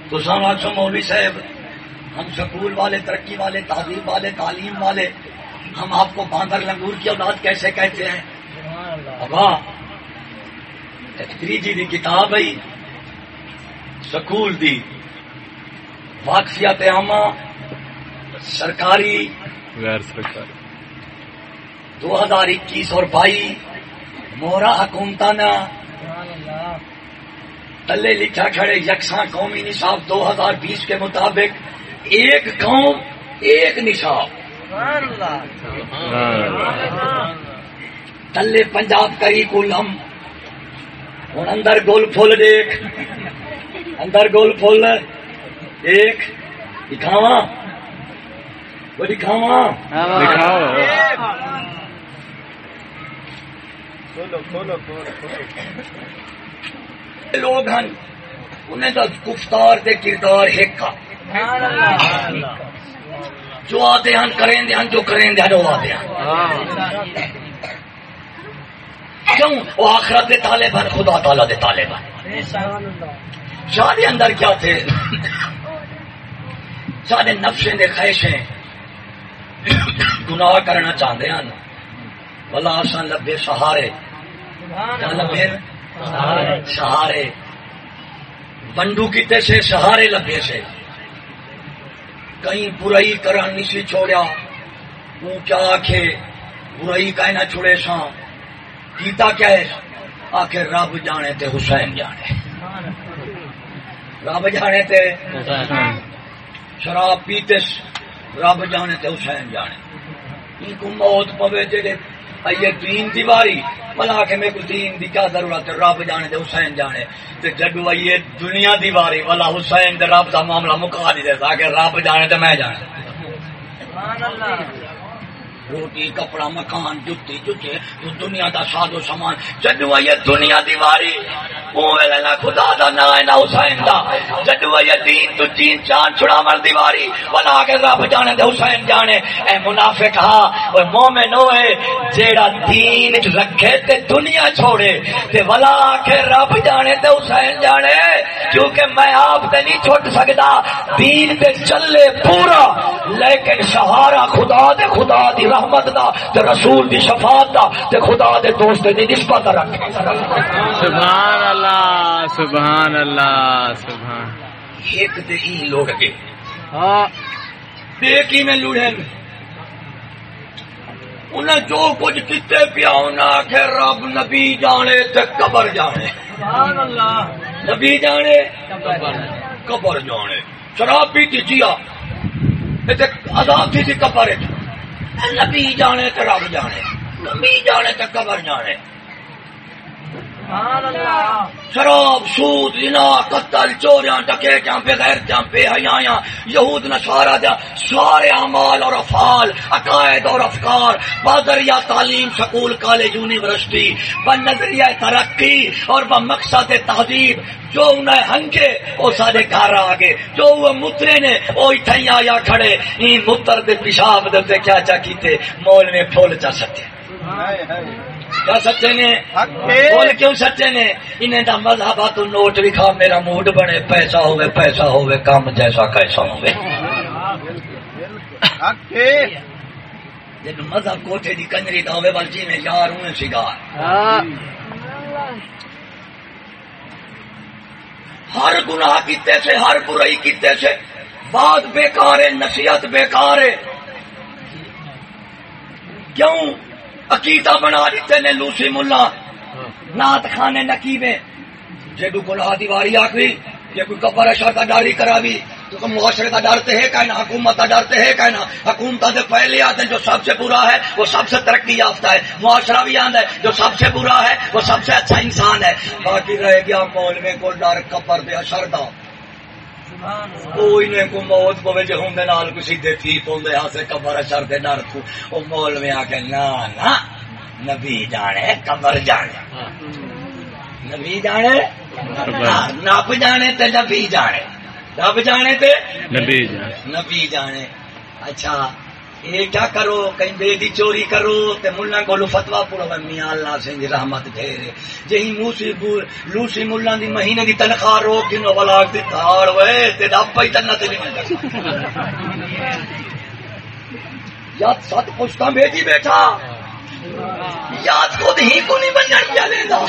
S1: تو سانو آٹھ سو مولوی صاحب ہم سکول والے ترقی والے تعلیم والے تعلیم والے ہم آپ کو باندر لنگور کی اولاد کیسے کہتے ہیں؟ ابا تقری جی دی کتاب ہے سکول دی واقفیات عامہ سرکاری
S2: غیر سرکاری۔
S1: دو ہزار اکیس اور بائی مورا حکومتانہ تلے لکھا کھڑے یکساں قومی نصاب دو ہزار بیس کے مطابق ایک قوم ایک نصاب تلے پنجاب کری کلم ہوں اندر گول پھول دیکھ۔ اندر گول پھول ایک دکھاوا وہ دکھاوا لوگ ہیں انہیں تو گفتار دے کردار ایک جو آتے ہیں کریں دے ہیں جو کریں دے ہیں وہ آتے ہیں۔ کیوں؟ وہ آخرت دے طالب ہیں خدا تعالیٰ دے طالب ہیں۔ شادی اندر کیا تھے؟ سارے نفسیں دے خواہشیں۔ گناہ کرنا چاہتے ہیں۔ بلا آسان لبے سہارے لبے سہارے بنڈو کتے سے سہارے لبے سے۔ کہیں برائی کرن نہیں چھوڑیا۔ وہ کیا آخے برائی کا نہ چھوڑے سا کیتا کیا ہے؟ آخر رب جانے تے حسین جانے۔ رب جانے تے شراب پیتے رب جانے تے حسین جانے۔ ان کو موت پوے جڑے یہ دین دیواری۔ بلا کے میرے کو دین دی کیا ضرورت ہے؟ رب جانے دے حسین جانے۔ تے جدو یہ دنیا دیواری۔ والا حسین دے رب دا معاملہ مکا دی دے کہ رب جانے تے میں جانے۔ روٹی، کپڑا، مکان جتی جتے دنیا دا سادو سامان، جدو یہ دنیا دی واری دیواری خدا دا نا نہ حسین دا جدو یہ دین تو دین چاند چھڑا مر دیواری، بنا کے رب جانے دے حسین جانے۔ اے منافق ہاں وہ مومن ہوئے جیڑا دین رکھے تے دنیا چھوڑے، تے ولا کے رب جانے تے حسین جانے۔ کیونکہ میں آپ تے نہیں چھوٹ سکتا، دین تے چلے پورا، لیکن سہارا خدا دے، خدا دی راہ رحمت دا تے رسول دی شفاعت دا تے خدا دے دوست دی نسبت رکھے
S2: سبحان اللہ سبحان اللہ سبحان۔
S1: ایک تے ای لوگ کے
S2: ہاں۔
S1: دیکھی میں لوڑے انہیں جو کچھ کیتے پیا انہیں آخر رب نبی جانے تے قبر جانے۔ نبی جانے قبر۔ جانے۔ شراب پی تھی جیا عذاب تھی قبر نبی جانے تو رب جانے نبی جانے تو قبر جانے۔ شراب سود زنا قتل چوریاں ڈکیٹاں بغیر جاں بے حیاں یہود نصارا دیا سارے اعمال اور افعال عقائد اور افکار بادریہ تعلیم سکول کالج یونیورسٹی بن نظریہ ترقی اور مقصد تہذیب۔ جو انہیں ہنگے وہ سارے گھر آ گئے جو وہ مترے نے وہ اتھیا یا کھڑے۔ این متر دے پیشاب دے کیا چا کیتے؟ مول میں پھول چا سکتے۔ کیا سچے نے؟ بول کیوں سچے نے؟ انہیں دا مذہب تو نوٹ لکھا میرا موڈ بنے پیسہ ہوئے پیسہ ہوئے کام جیسا کیسا ہوئے۔ جب مذہب کوٹھے دی کنجری دا ہوئے بلچی میں یار ہوئے شگار ہر گناہ کیتے سے ہر برائی کیتے سے۔ بات بیکار ہے نصیحت بیکار ہے۔ کیوں؟ عقیدہ بنا دیتے نے لوسی ملا۔ نات خانے نکیبے۔ جے کو گناہ دیواری آخری جے کوئی کبر اشار کا ڈاری کرا بھی تو معاشرے کا ڈرتے ہے کہنا حکومت کا ڈرتے ہے کہنا حکومت سے پہلے آتے جو سب سے برا ہے وہ سب سے ترقی یافتہ ہے۔ معاشرہ بھی آتا ہے جو سب سے برا ہے وہ سب سے اچھا انسان ہے۔ باقی رہ گیا مول میں کو ڈر کبر دے اشر دا کوئی نے کو موت پوے جے ہوں نال کو سیدھے تھی پوندے ہاں سے قبر اشر دے ڈر کو او مول میں آ کے نا نا نبی جانے قبر جانے نبی جانے جانے تے نبی جانے جانے تے
S2: نبی جان
S1: نبی جانے۔ اچھا یہ کیا کرو؟ کہیں بے دی چوری کرو تے ملا کو فتوا پڑو میاں اللہ سے دی رحمت ڈھیرے۔ جہی موسی لوسی ملا دی مہینے دی تنخواہ روک دن بلاک دی تھاڑ وے، تے رب پئی تنہ تے نہیں یاد سات پوچھتا بھیجی بیٹھا۔ یاد کو ہی کو نہیں بننا چلے گا۔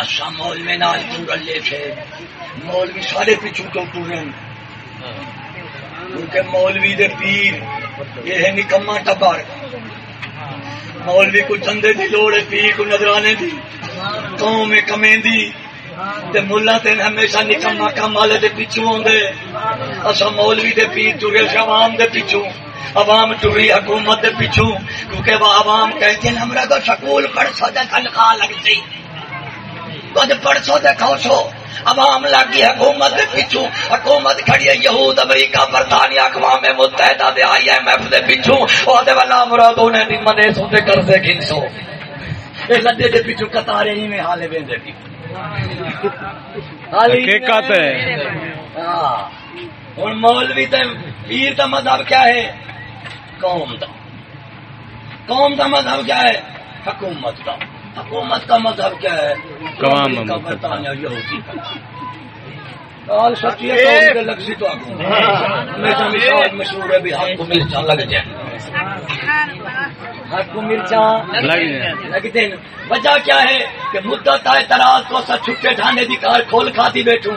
S1: اچھا مول میں نال ٹورن لے تھے؟ مولوی سارے پیچھو تو ٹورن کیونکہ مولوی دے پیر، یہ ہے نکما ٹبر مولوی کو چندے دی لوڑ ہے، پیر کو نظرانے دی۔ قوم میں کمیں دی۔ تے ملا تین ہمیشہ نکما کم والے دے پیچھو ہوندے اسا مولوی دے پیر ٹرے عوام دے پیچھو عوام ٹری حکومت دے پیچھو کیونکہ وہ عوام کہتے ہیں ہمارا تو سکول پڑھ دے تنخواہ لگتی کچھ دے کھو سو۔ عوام لگی حکومت دے پیچھو حکومت کھڑی ہے یہود امریکہ برطانیہ اقوام متحدہ دے آئی ایم ایف دے پیچھو او دے والا مراد انہیں دی منے سو دے کر دے گن سو اے لدے دے پیچھے قطارے ہی میں حالے ویندے پی
S2: حقیقت ہے۔
S1: ہاں۔ ہن مولوی تے پیر دا مذہب کیا ہے؟ قوم دا۔ قوم کا مذہب کیا ہے؟ حکومت کا حکومت کا مذہب کیا ہے؟
S2: قوام۔
S1: برطانیہ یہودی کا۔ سچی ہے تو مشہور ہے بھی حق کو مرچاں لگ جائیں۔ حق کو مرچاں
S2: لگ جائیں۔
S1: لگتے ہیں وجہ کیا ہے کہ مدت آئے تراز تو سا چھٹے ڈھانے دی کار کھول کھاتی بیٹھوں۔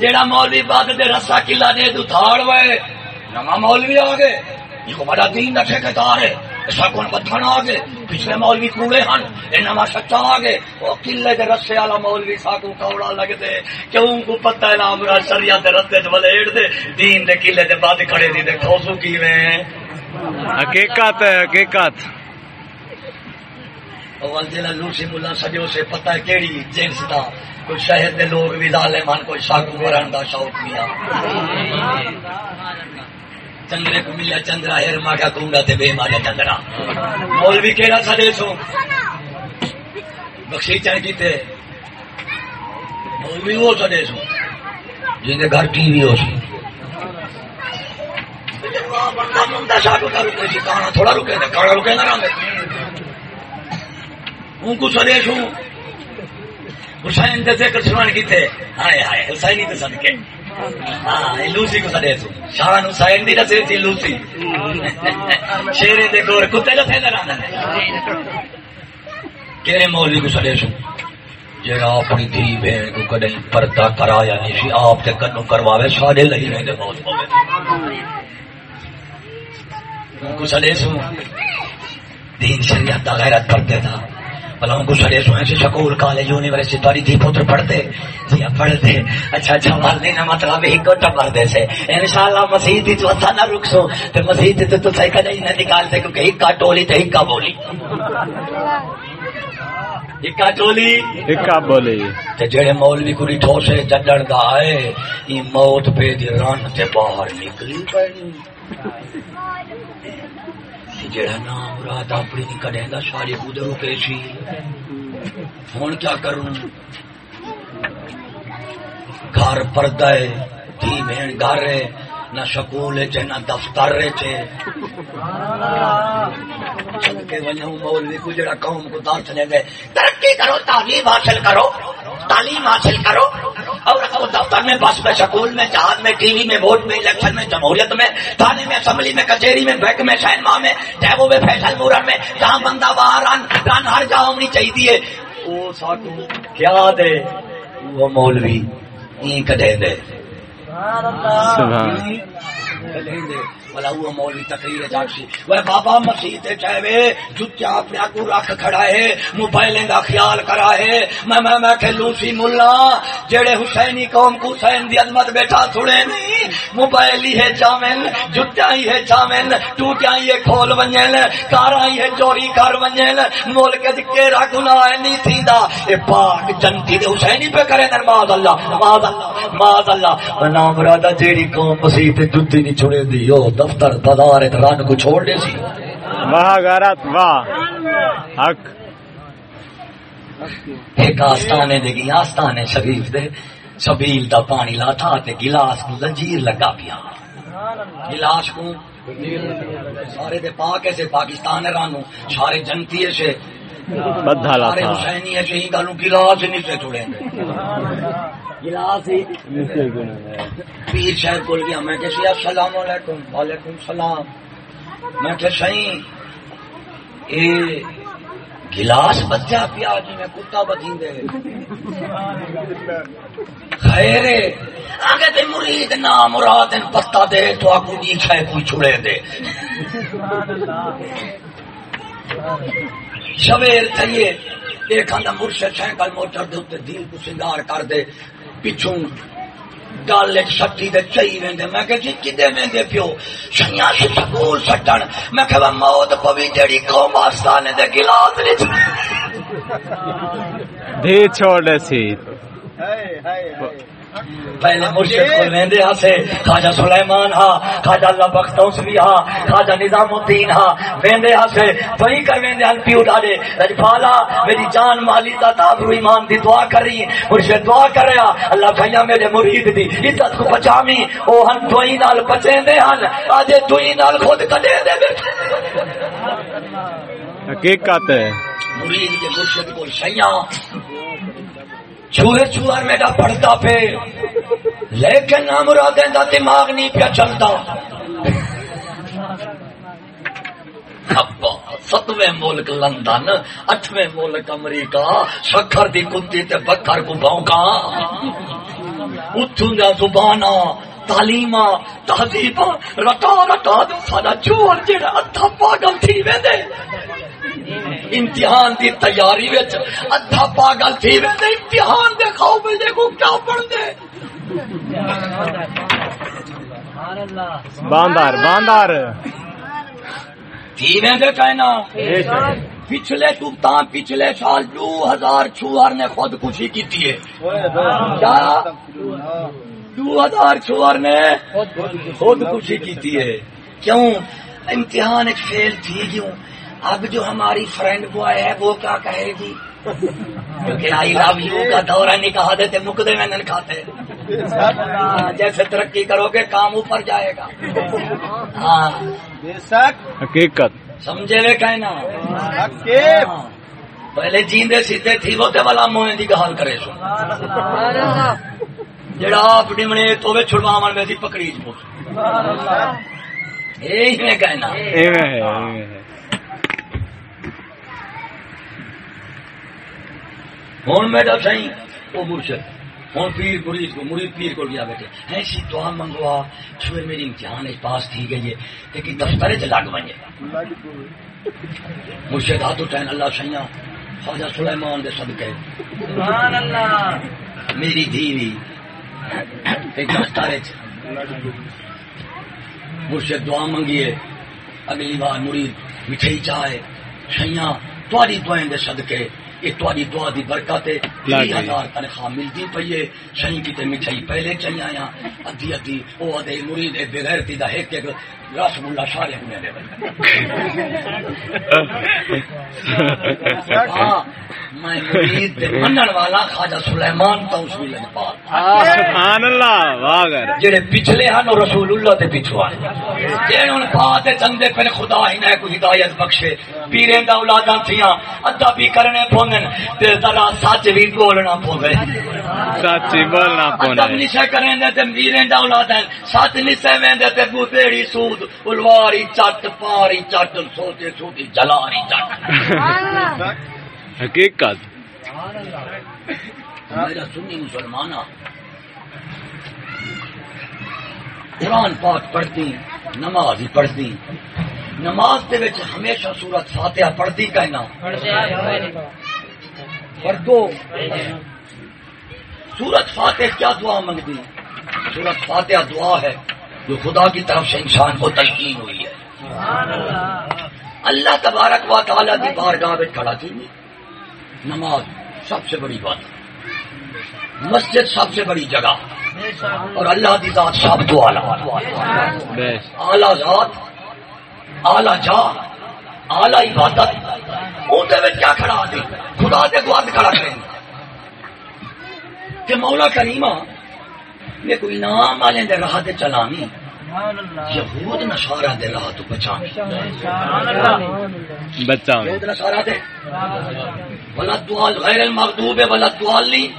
S1: جیڑا مولوی دے رسا کلا دے تو تھاڑ وے نما مولوی آ گئے۔ یہ کو بڑا دین دا ٹھیکیدار ہے۔ ایسا کون بدھن آ گئے پچھلے مولوی کوڑے ہن اے نما سچا آ گئے وہ کلے دے رسے والا مولوی ساکو کوڑا لگ دے کیوں کو پتہ ہے نا مرا شریعت دے رستے چ بلے دے؟ دین دے کلے دے بعد کھڑے دی دے کھوسو کیویں۔
S2: حقیقت ہے حقیقت۔
S1: اول جلا لوسی ملا سجو سے پتہ ہے کیڑی جنس دا۔ کوئی شہر دے لوگ بھی ظالمان کوئی ساکو ورن دا شوق میا چندرے کو ملیا چندرا ہر ما کا کونگا تے بے مارے چندرا۔ مولوی کیڑا سدے سو؟ بخشی چن کیتے مولوی وہ سدے سو۔ جن گھر ٹی وی ہو سی تھوڑا رکے نا کانا رکے نہ رہے ان کو سدے سو۔ حسین دے ذکر سنان کیتے ہائے ہائے حسینی تے صدقے ہاں لوسی کو سدے سو شان حسین دی رسے تھی، لوسی۔ شیرے دے گور کتے لتے نہ رہنا کیڑے مولوی کو سدے سو۔ جڑا اپنی دھی بہن کو کدی پردہ کرایا نہیں سی، آپ تے کنو کرواوے، ساڈے لئی رہندے موت پوے کو سدے سو۔ دین شریعت دا غیرت پڑھتے تھا بلا ان کو سڑے سوئے سے سکول کالج یونیورسٹی تاری تھی پتر پڑھتے جی پڑھتے۔ اچھا اچھا والدی نہ مطلب ہی کو ٹپر دے سے۔ انشاءاللہ مسیح دی تو اتھا نہ رک سو تے مسیح دی تو تو صحیح کدی نہ نکالتے کیونکہ ہکا ٹولی تے بولی۔ ٹولی۔
S2: حقیقت بولی۔
S1: تے جڑے مولوی کو ڈھو سے جڈن دا ہے ای موت پہ دی رن تے باہر نکلی پڑی جڑا نام مراد اپنی نہیں کڈے گا سارے ادھر کے ہوں کیا کروں؟ گھر پردہ ہے، دھی بہن گھر ہے۔ نہ سکول ہے نہ دفتر ہے چل مولوی کو جڑا قوم کو دار چلے گئے۔ ترقی کرو، تعلیم حاصل کرو، تعلیم حاصل کرو۔ اور دفتر میں، بس میں، سکول میں، جہاز میں، ٹی وی میں ووٹ میں، الیکشن میں، جمہوریت میں، تھانے میں، اسمبلی میں، کچہری میں، بینک میں، سینما میں، ٹیبو میں، فیصل مورن میں، جہاں بندہ باہر رن رن ہر جگہ ہونی چاہیے۔ وہ ساٹو، کیا دے؟ وہ مولوی این کدے دے۔
S2: سبحان
S1: بلا مولوی تقریر جاگسی وہ بابا مسیح چاہے جتیا اپنے کو رکھ کھڑا ہے موبائل دا خیال کرا ہے۔ میں میں میں کہ لوسی ملا، جڑے حسینی قوم کو حسین دی عظمت بیٹھا سنے نہیں۔ موبائل ہی ہے چاون جتیا ہی ہے چاون ٹوٹیا ہی ہے کھول ونجن کارا ہی ہے چوری کر ونجن۔ ملک دے کیڑا گناہ نہیں تھیندا۔ اے پاک جنتی دے حسینی پہ کرے نماز اللہ نماز اللہ نماز اللہ۔ نام مرادہ جیڑی قوم مسیح تے جتی نہیں چھوڑے دی، او دفتر بازار رن کو چھوڑ دے سی۔
S2: واہ غیرت واہ۔ حق۔
S1: ایک آستانے دے گی آستانے شریف دے۔ سبیل دا پانی لا تھا تے گلاس کو زنجیر لگا پیا۔ گلاس کو سارے دے پاک سے پاکستان رانو سارے جنتی سے
S2: بدھا لا
S1: سارے
S2: تھا
S1: حسینی سے ہی گالوں گلاس نہیں سے چھوڑیں گلاس ہی۔ پیر صاحب بول گیا۔ میں کہ السلام علیکم۔ وعلیکم السلام۔ میں کہ اے گلاس بچا پیا جی میں کتا بدھی دے۔ خیر آگے تے مرید نا مراد پتا دے تو آکو جی چھائے کوئی چھڑے دے۔ شویر چاہیے ایک آدھا مرشد سائیکل موٹر دے دل کو سنگار کر دے۔ پچھوں ایک سٹی دے چئی ویندے میں کہ جی کدے ویندے پیو؟ شیاں سے سکول سٹن۔ میں کہ وہ موت پوی جڑی قوم آستانے دے گلاس وچ۔
S2: دھی چھوڑ سی۔
S1: پہلے مرشد کو ویندے ہا سے۔ خواجہ سلیمان ہا خواجہ اللہ بختوسوی ہا خواجہ نظام الدین ہا ویندے ہا سے۔ وہی کر ویندے ہن پیو ڈالے رجفالا میری جان مالی دا تابرو ایمان دی دعا کری مرشد دعا کریا اللہ بھائیا میرے مرید دی عزت کو بچامی۔ او ہن دوئی نال بچیں دے ہن آجے دوئی نال خود کدے دے بیٹھے
S2: حقیقت ہے۔
S1: مرید کے مرشد کو سیاں چوہے چوہر میرا پڑھتا پہ لیکن نہ مرادیں دا دماغ نہیں پیا چلتا۔ ستویں ملک لندن، اٹھویں ملک امریکہ سکھر دی کنتی تے بکر کو بھونکا اتوں دا زبانا تعلیم تہذیب رٹا رٹا دو سارا چوہر جڑا ادھا پاگل تھی ویندے۔ امتحان دی تیاری وچ۔ ادھا پاگل تھی۔ ویندے امتحان دے میں دیکھو کیا پڑھ دے
S2: باندار باندار۔
S1: تھی ویندے کہنا۔ پچھلے تو تاں پچھلے سال دو ہزار چوہر نے خودکشی کی ہے۔ کیا؟ دو ہزار چوہر نے خودکشی کی ہے۔ کیوں؟ امتحان ایک فیل تھی کیوں؟ اب جو ہماری فرینڈ بوائے ہے وہ کیا کہے گی؟ کیونکہ آئی لو یو کا دورہ نکاح دیتے مقدے میں نہیں کھاتے ہاں، جیسے ترقی کرو گے کام اوپر جائے گا۔ ہاں۔
S2: حقیقت۔
S1: سمجھے وے کہنا۔ ہاں۔ پہلے جیندے سیدھے تھی وہ تے والا موہیں دی گال کرے سو۔ جڑا آپ ڈمنے تو وے چھڑواون میں دی پکڑی جو یہی میں کہنا۔
S2: ایویں ہے ایویں ہے
S1: ہوں میرا سہی وہ مرشد ہوں پیر مرید کو مرید پیر کو لیا بیٹھے ایسی دعا منگوا چھوئے میری امتحان اس پاس تھی گئی ہے لیکن دفتر چ لگ بنے مرشد ہاتھ اٹھائن اللہ سیاں خواجہ سلیمان دے صدقے۔ میری دھیری دفتر مرشد دعا منگیے اگلی بار مرید مٹھائی چاہے سیاں تاری دعائیں دے صدقے۔ یہ تاری دعا دی برکت ہے۔ تیس
S2: جی۔
S1: ہزار تنخواہ ملتی پئی ہے۔ شہی کی تے مٹھائی پہلے چاہیے آیا۔ ادھی ادھی او ادے مرید بغیر تی دا ایک ایک رس سارے ہاں میں مرید دے منن والا خواجہ سلیمان تو اس بھی لجپال
S2: سبحان اللہ واہ گر
S1: جڑے پچھلے ہیں وہ رسول اللہ دے پیچھے آئے۔ جڑے ان بات چندے خدا ہی کوئی ہدایت بخشے۔ پیریں دا اولاداں تھیاں ادھا بھی کرنے پوندن تے ذرا سچ بھی بولنا پوندے۔
S2: سچی بولنا پونا
S1: نشے کریں دے تے پیریں دا اولاداں سچ نشے ویندے تے بوتےڑی سود الواری چٹ پاری چٹ سوچے سوٹی جلاری چٹ۔
S2: حقیقت۔
S1: میرا سنی مسلمان قرآن پاک پڑھتی نماز ہی پڑھتی۔ نماز دے وچ ہمیشہ سورت فاتحہ پڑھتی کہنا۔ پڑھو۔ سورت فاتح کیا دعا منگتی سورت فاتحہ دعا ہے جو خدا کی طرف سے انسان کو تلقین ہوئی ہے۔ اللہ تبارک و تعالی دی بارگاہ میں کھڑا کی نماز سب سے بڑی بات مسجد سب سے بڑی جگہ۔ اور اللہ کی ذات سب تو اعلیٰ۔ اعلیٰ ذات، اعلیٰ جا اعلیٰ عبادت۔ کیا کھڑا دی خدا دے کو ہاتھ کھڑا کریں کہ مولا کریمہ میں کوئی نام والے دے راہ دے چلانی یہود نشارہ دے راہ تو بچانی
S2: بچہ
S1: یہود نشارہ دے۔ ولدوال غیر المغضوب ولدوالین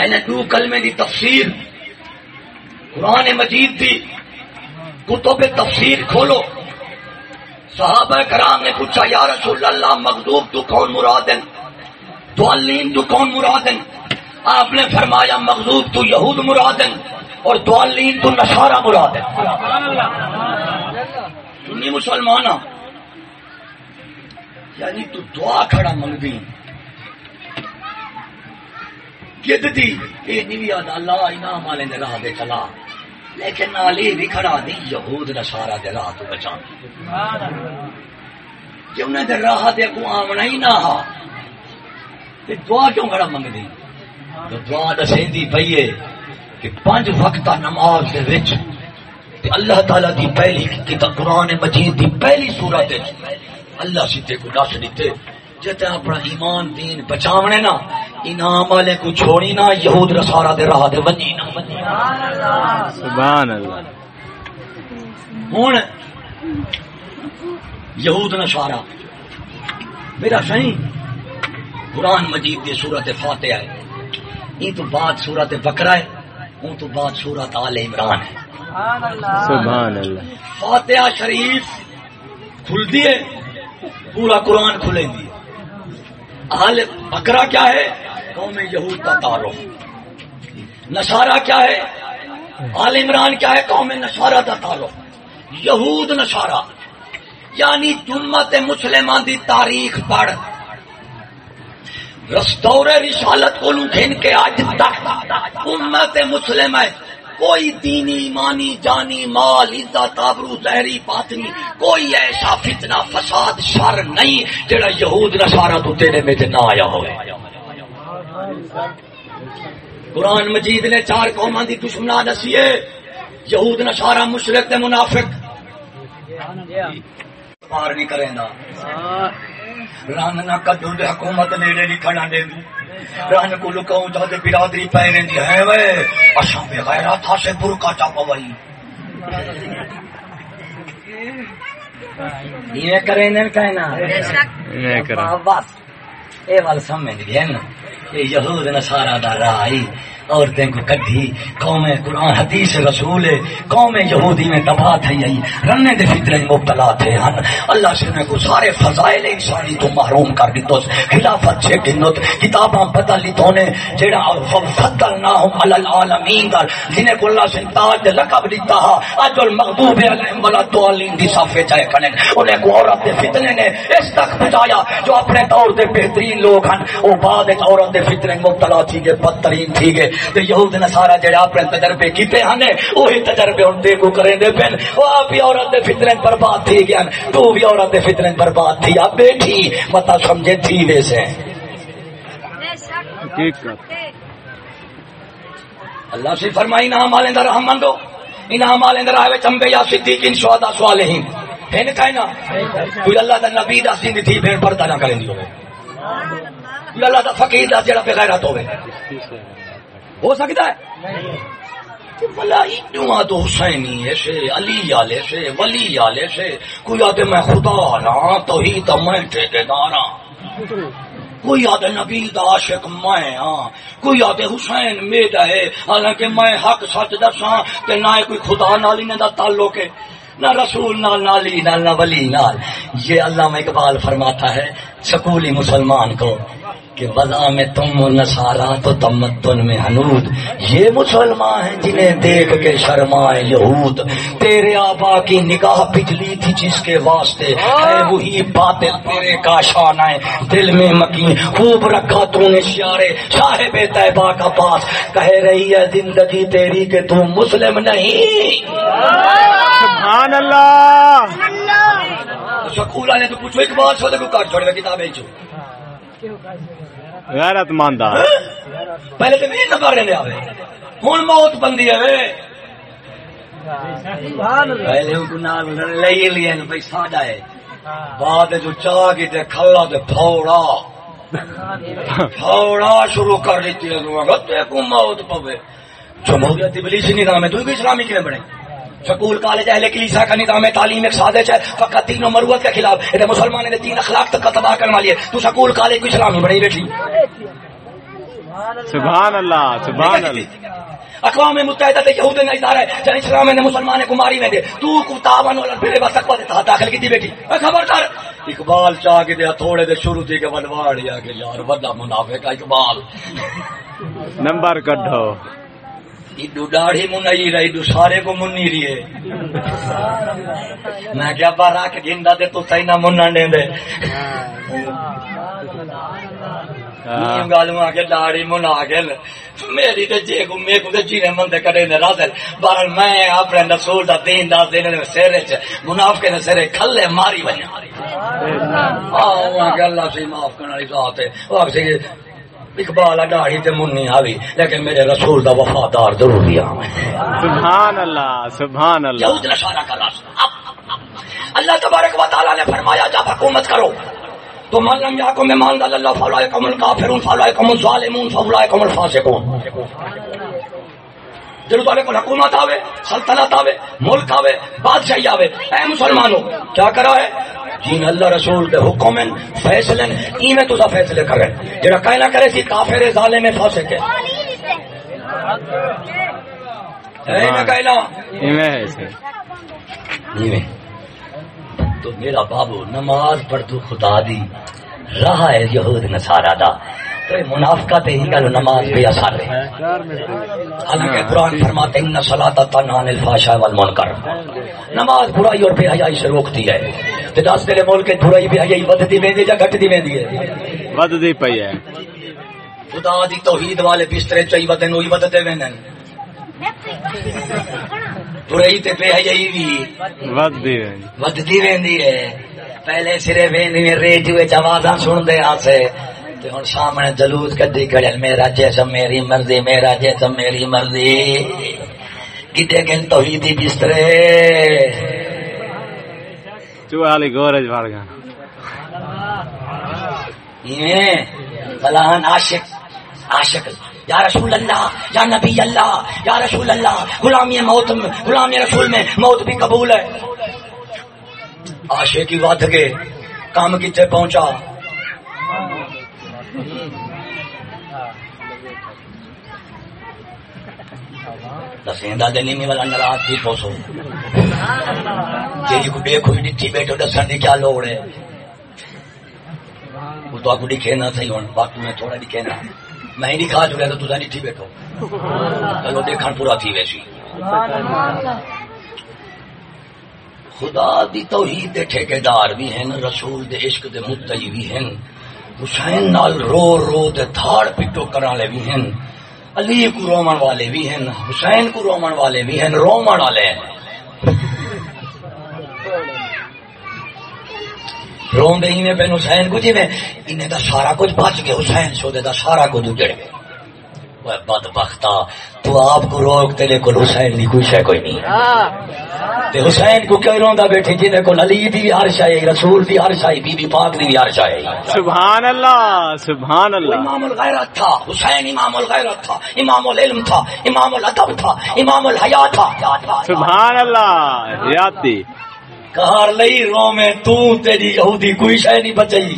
S1: این دو کلمے دی تفسیر قرآن مجید دی کتب تفسیر کھولو۔ صحابہ کرام نے پوچھا یا رسول اللہ مغضوب تو کون مرادن دوالین تو کون مرادن آپ نے فرمایا مغضوب تو یہود مرادن اور دوالین تو نصارہ مرادن سنی مسلمان یعنی تو دعا کھڑا منگ دی دی، اے نیوی آد اللہ انعام والے دے راہ دے چلا۔ لیکن نالی بھی کھڑا دی یہود نصارہ دے راہ تو بچان کہ انہیں دے راہ دے کو آمنا ہی نہ ہا دعا کیوں کھڑا منگ دی تو دعا دسیندی پئی ہے کہ پانچ وقت نماز دے وچ تے اللہ تعالی دی پہلی کتاب قرآن مجید دی پہلی سورت اللہ سیتے کو دس دیتے۔ جتے اپنا ایمان دین بچاونے نا انعام والے کو چھوڑی نا یہود رسارا دے راہ دے ونی نا۔
S2: سبحان اللہ۔
S1: ہوں یہود نشارا میرا صحیح قرآن مجید دی صورت فاتحہ ہے۔ تو بعد صورت بکرا ہے اون تو بعد صورت آل عمران ہے۔
S2: سبحان اللہ۔
S1: فاتحہ شریف کھل دیے پورا قرآن کھلے دیے آل بکرا کیا ہے؟ قوم یہود کا تعارف۔ نشارہ کیا ہے؟ آل عمران کیا ہے؟ قوم نشارہ کا تعارف۔ یہود نشارہ یعنی جمت مسلمان دی تاریخ پڑھ۔ رستور رسالت کو گھن کے آج تک امت مسلم ہے۔ کوئی دینی ایمانی جانی مال عزت آبرو زہری باطنی کوئی ایسا فتنہ فساد شر نہیں جڑا یہود نصارہ تو تیرے میں نہ آیا ہوئے۔ قرآن مجید نے چار قومان دی دشمنا دسی ہے۔ یہود نصارہ مشرق منافق۔ پار نہیں کریں گا۔ رن نہ کدو دے حکومت نیڑے نہیں کھڑا دے دی رن کو لکاؤں جا دے برادری پہ رہندی ہے وے۔ اشاں بے غیرت تھا سے برکا چا پوئی یہ کریں نہ کہنا۔
S2: یہ کرا
S1: بس اے وال سمجھ گئے نا یہ یہود نصارا دا رائی عورتیں کو کدھی قوم قرآن حدیث رسول قوم یہودی میں تباہ تھی آئی رنے دے فطرے مبتلا تھے ہن۔ اللہ سے نے کو سارے فضائل انسانی تو محروم کر دیتو۔ خلافت چھے گنت، کتاباں بدل لیتو نے۔ جیڑا فضلناہم علی العالمین در جنہیں کو اللہ سے تاج لقب دیتا ہا۔ اج المغضوب علیہم ولا الضالین دی صفے چاہے کھڑے انہیں کو عورت دے فتنے نے اس تک پہنچایا جو اپنے دور دے بہترین لوگ ہن۔ او بعد وچ عورت دے فتنے مبتلا تھی گئے، بدترین تھی گئے۔ تے یہود نے سارا جڑا اپنے تجربے کیتے ہن وہی تجربے ہن دے کو کریں دے پن۔ او آپ بھی عورت دے فتنے برباد تھی گیا تو بھی عورت دے فتنے برباد تھی۔ اب بیٹھی، متا سمجھے تھی ویسے اللہ سے فرمائی نام والے در رحم مندو انعام والے در آئے چمبے یا صدیقین، شہداء، صالحین۔ پھر کہنا کوئی اللہ دا نبی دا سین تھی، پھر پردہ نہ کریں دی ہوئے۔ کوئی اللہ دا فقیر دا جڑا پہ غیرت ہوئے۔ ہو سکتا ہے؟ بلا اتنا تو حسینی علی والے سے ولی والے سے کوئی آتے میں خدا تو ہی تو میں کوئی نبی دا عاشق میں ہاں کوئی حسین میرا ہے، حالانکہ میں حق سچ دساں کہ نہ کوئی خدا نالی نے دا تعلق ہے، نہ رسول نال نالی نال، نہ ولی نال۔ یہ علامہ اقبال فرماتا ہے، سکولی مسلمان کو کہ وضع میں تم و نصارا تو تمدن میں حنود۔ یہ مسلمان ہیں جنہیں دیکھ کے شرمائے یہود۔ تیرے آبا کی نگاہ پچھلی تھی جس کے واسطے۔ ہے وہی باطل تیرے کا شان ہے دل میں مکین خوب رکھا تو نے شیارے صاحب طیبہ کا پاس کہہ رہی ہے زندگی تیری کہ تو مسلم نہیں۔
S2: سبحان اللہ۔
S1: سکول والے تو پوچھو ایک بات چھوڑے کو کاٹ چھوڑے گا کتابیں چو
S2: غیرت ماندہ
S1: پہلے تو میری نمبر لے آوے ہوں موت بندی ہے پہلے ان کو نال لے لیے بھائی ساڈا ہے۔ بعد جو چاہ کی تے کھلا تے پھوڑا۔ پھوڑا شروع کر دیتی ہے لوگوں کو تے موت پوے جمہوریت ابلیسی نظام ہے تو اسلامی کیوں بنے؟ سکول کالج اہل کلیسا کا نظام ہے تعلیم ایک سازش ہے۔ فقط تین مروت کے خلاف۔ یہ مسلمان نے تین اخلاق تک کا تباہ کرنے والی ہے تو سکول کالج کو اسلامی بنی بیٹھی۔
S2: سبحان اللہ سبحان اللہ۔
S1: اقوام متحدہ تے یہود نے ادارہ ہے۔ جن اسلام نے مسلمان کو ماری میں دے۔ تو کو تاون ولا پھر بس تقوی دے داخل کی بیٹی اے خبر کر اقبال چاہ کے دے تھوڑے دے شروع تھی کہ ودواڑیا کہ یار بڑا منافق اقبال۔
S2: نمبر کڈھو۔
S1: ایڈو داڑھی ایڈو سارے کو میں کیا دے تو منن دے دے۔ داڑھی منا گل میری تے جے کو تے جینے رازل۔ بہرحال میں اپنے رسول دا دین دا دین نے نے سر کھلے ماری ونیا اللہ۔ سے معاف کرنے والی ذات ہے۔ اقبال داڑھی تے منی آوی لیکن میرے رسول دا وفادار ہاں میں
S2: سبحان اللہ سبحان اللہ۔
S1: یہود نشانہ کا راستہ اللہ تبارک و تعالیٰ نے فرمایا جب حکومت کرو تو من لم یاکم ایمان اللہ فلائکم الکافرون فلائکم الظالمون فلائکم الفاسقون۔ جنہوں والے کو حکومت آوے سلطنت آوے ملک آوے بادشاہی آوے۔ اے مسلمانوں کیا کرا ہے؟ جن اللہ رسول کے حکم فیصلے ای میں تو فیصلے کرے۔ جڑا کہنا کرے سی کافر ظالم فاسق ہے۔
S2: ایویں
S1: تو میرا بابو نماز پڑھ تو خدا دی راہ ہے یہود نصارا دا۔ منافقت ہی گل نماز بے اثر ہے۔ حالانکہ قرآن فرماتے ہیں ان صلاۃ تنہا عن الفحشاء والمنکر۔ نماز برائی اور بے حیائی سے روکتی ہے۔ تے دس تیرے ملک کے برائی بے حیائی ودتی ویندی یا گھٹتی ویندی ہے۔
S2: ودی پئی ہے۔
S1: خدا دی توحید والے بسترے چئی ودن وہی ودتے ویندن برائی تے بے حیائی بھی
S2: ودی
S1: ودتی ویندی ہے۔ پہلے سرے ویندی ریڈیو وچ آوازاں سن دے آسے۔ تے ہن سامنے جلوس کڈی کھڑے میرا جیسا میری مرضی میرا جیسا میری مرضی۔ کتے گن توحیدی بسترے۔
S2: تو علی گورج بھر گیا
S1: یہ فلان عاشق عاشق۔ یا رسول اللہ یا نبی اللہ یا رسول اللہ غلامی موت میں غلامی رسول میں موت بھی قبول ہے۔ عاشق کی بات کے کام کتنے پہنچا۔ دسیندا دلی میں والا ناراض تھی پوسو۔ کو ڈٹھی بیٹھو دسن دی کیا لوڑ ہے۔ وہ تو نہ باقی میں تھوڑا نہ۔ میں چکا تو ڈٹھی بیٹھو۔ چلو دیکھن پورا تھی ویسی۔ خدا دی توحید دے ٹھیکیدار بھی ہیں، رسول دے عشق دے متئی بھی ہیں۔ حسین نال رو رو دے تھاڑ پٹو کران لے بھی ہیں علی کو رومن والے بھی ہیں حسین کو رومن والے بھی ہیں رومن والے۔ ہیں رون دے میں بین حسین کو جی میں، انہیں دا سارا کچھ بچ گیا، حسین سو دے دا سارا کچھ اجڑ گیا۔ بد بختا تو آپ کو روک تیرے کو حسین دی کوئی شے کوئی نہیں۔ تے حسین کو کیوں روندا بیٹھے؟ جن کو علی دی بھی ہر شے رسول دی ہر شے بی بی پاک دی بھی ہر شے
S2: سبحان اللہ سبحان اللہ۔
S1: امام الغیرت تھا حسین امام الغیرت تھا امام العلم تھا امام الادب تھا امام الحیا تھا۔
S2: سبحان اللہ یاتی
S1: کہار لئی رو میں تو تیری یہودی کوئی شے نہیں بچئی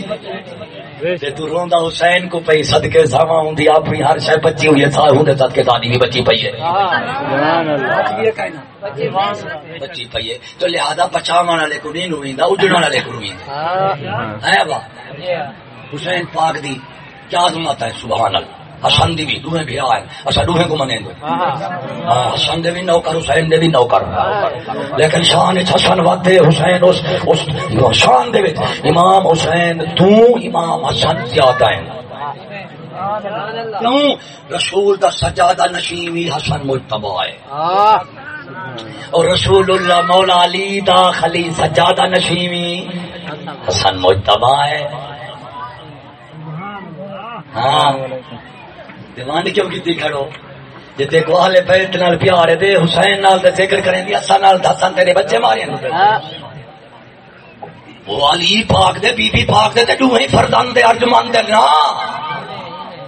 S1: تے تو روندا حسین کو پئی صدقے زاواں ہوندی اپنی ہر شے بچی ہوئی ہے سا ہوں صدقے دادی بھی بچی پئی ہے۔
S2: سبحان اللہ۔
S1: بچی پئی ہے تو لہذا بچاون والے کو نہیں نویندا اجڑن والے کو نویندا ہے وا حسین پاک دی کیا عظمت ہے؟ سبحان اللہ۔ حسن دی بھی دوہیں بھی آئے اسا دوہیں کو منیں دو حسن دے بھی نوکر حسین دے بھی نوکر لیکن شان حسن ودے حسین اس اس شان دے وچ امام حسین تو امام حسن زیادہ ہیں کیوں رسول دا سجادہ نشیمی حسن مجتبہ ہے اور رسول اللہ مولا علی دا خلی سجادہ نشیمی حسن مجتبہ ہے ہاں دیوان کیوں کی کھڑو؟ جی دیکھو اہل بیت نال پیار ہے دے حسین نال تے ذکر کریں دی اساں نال دسن تیرے بچے مارے وہ علی پاک دے بی بی پاک دے تے دوہیں فرزند دے ارجمند دے نا۔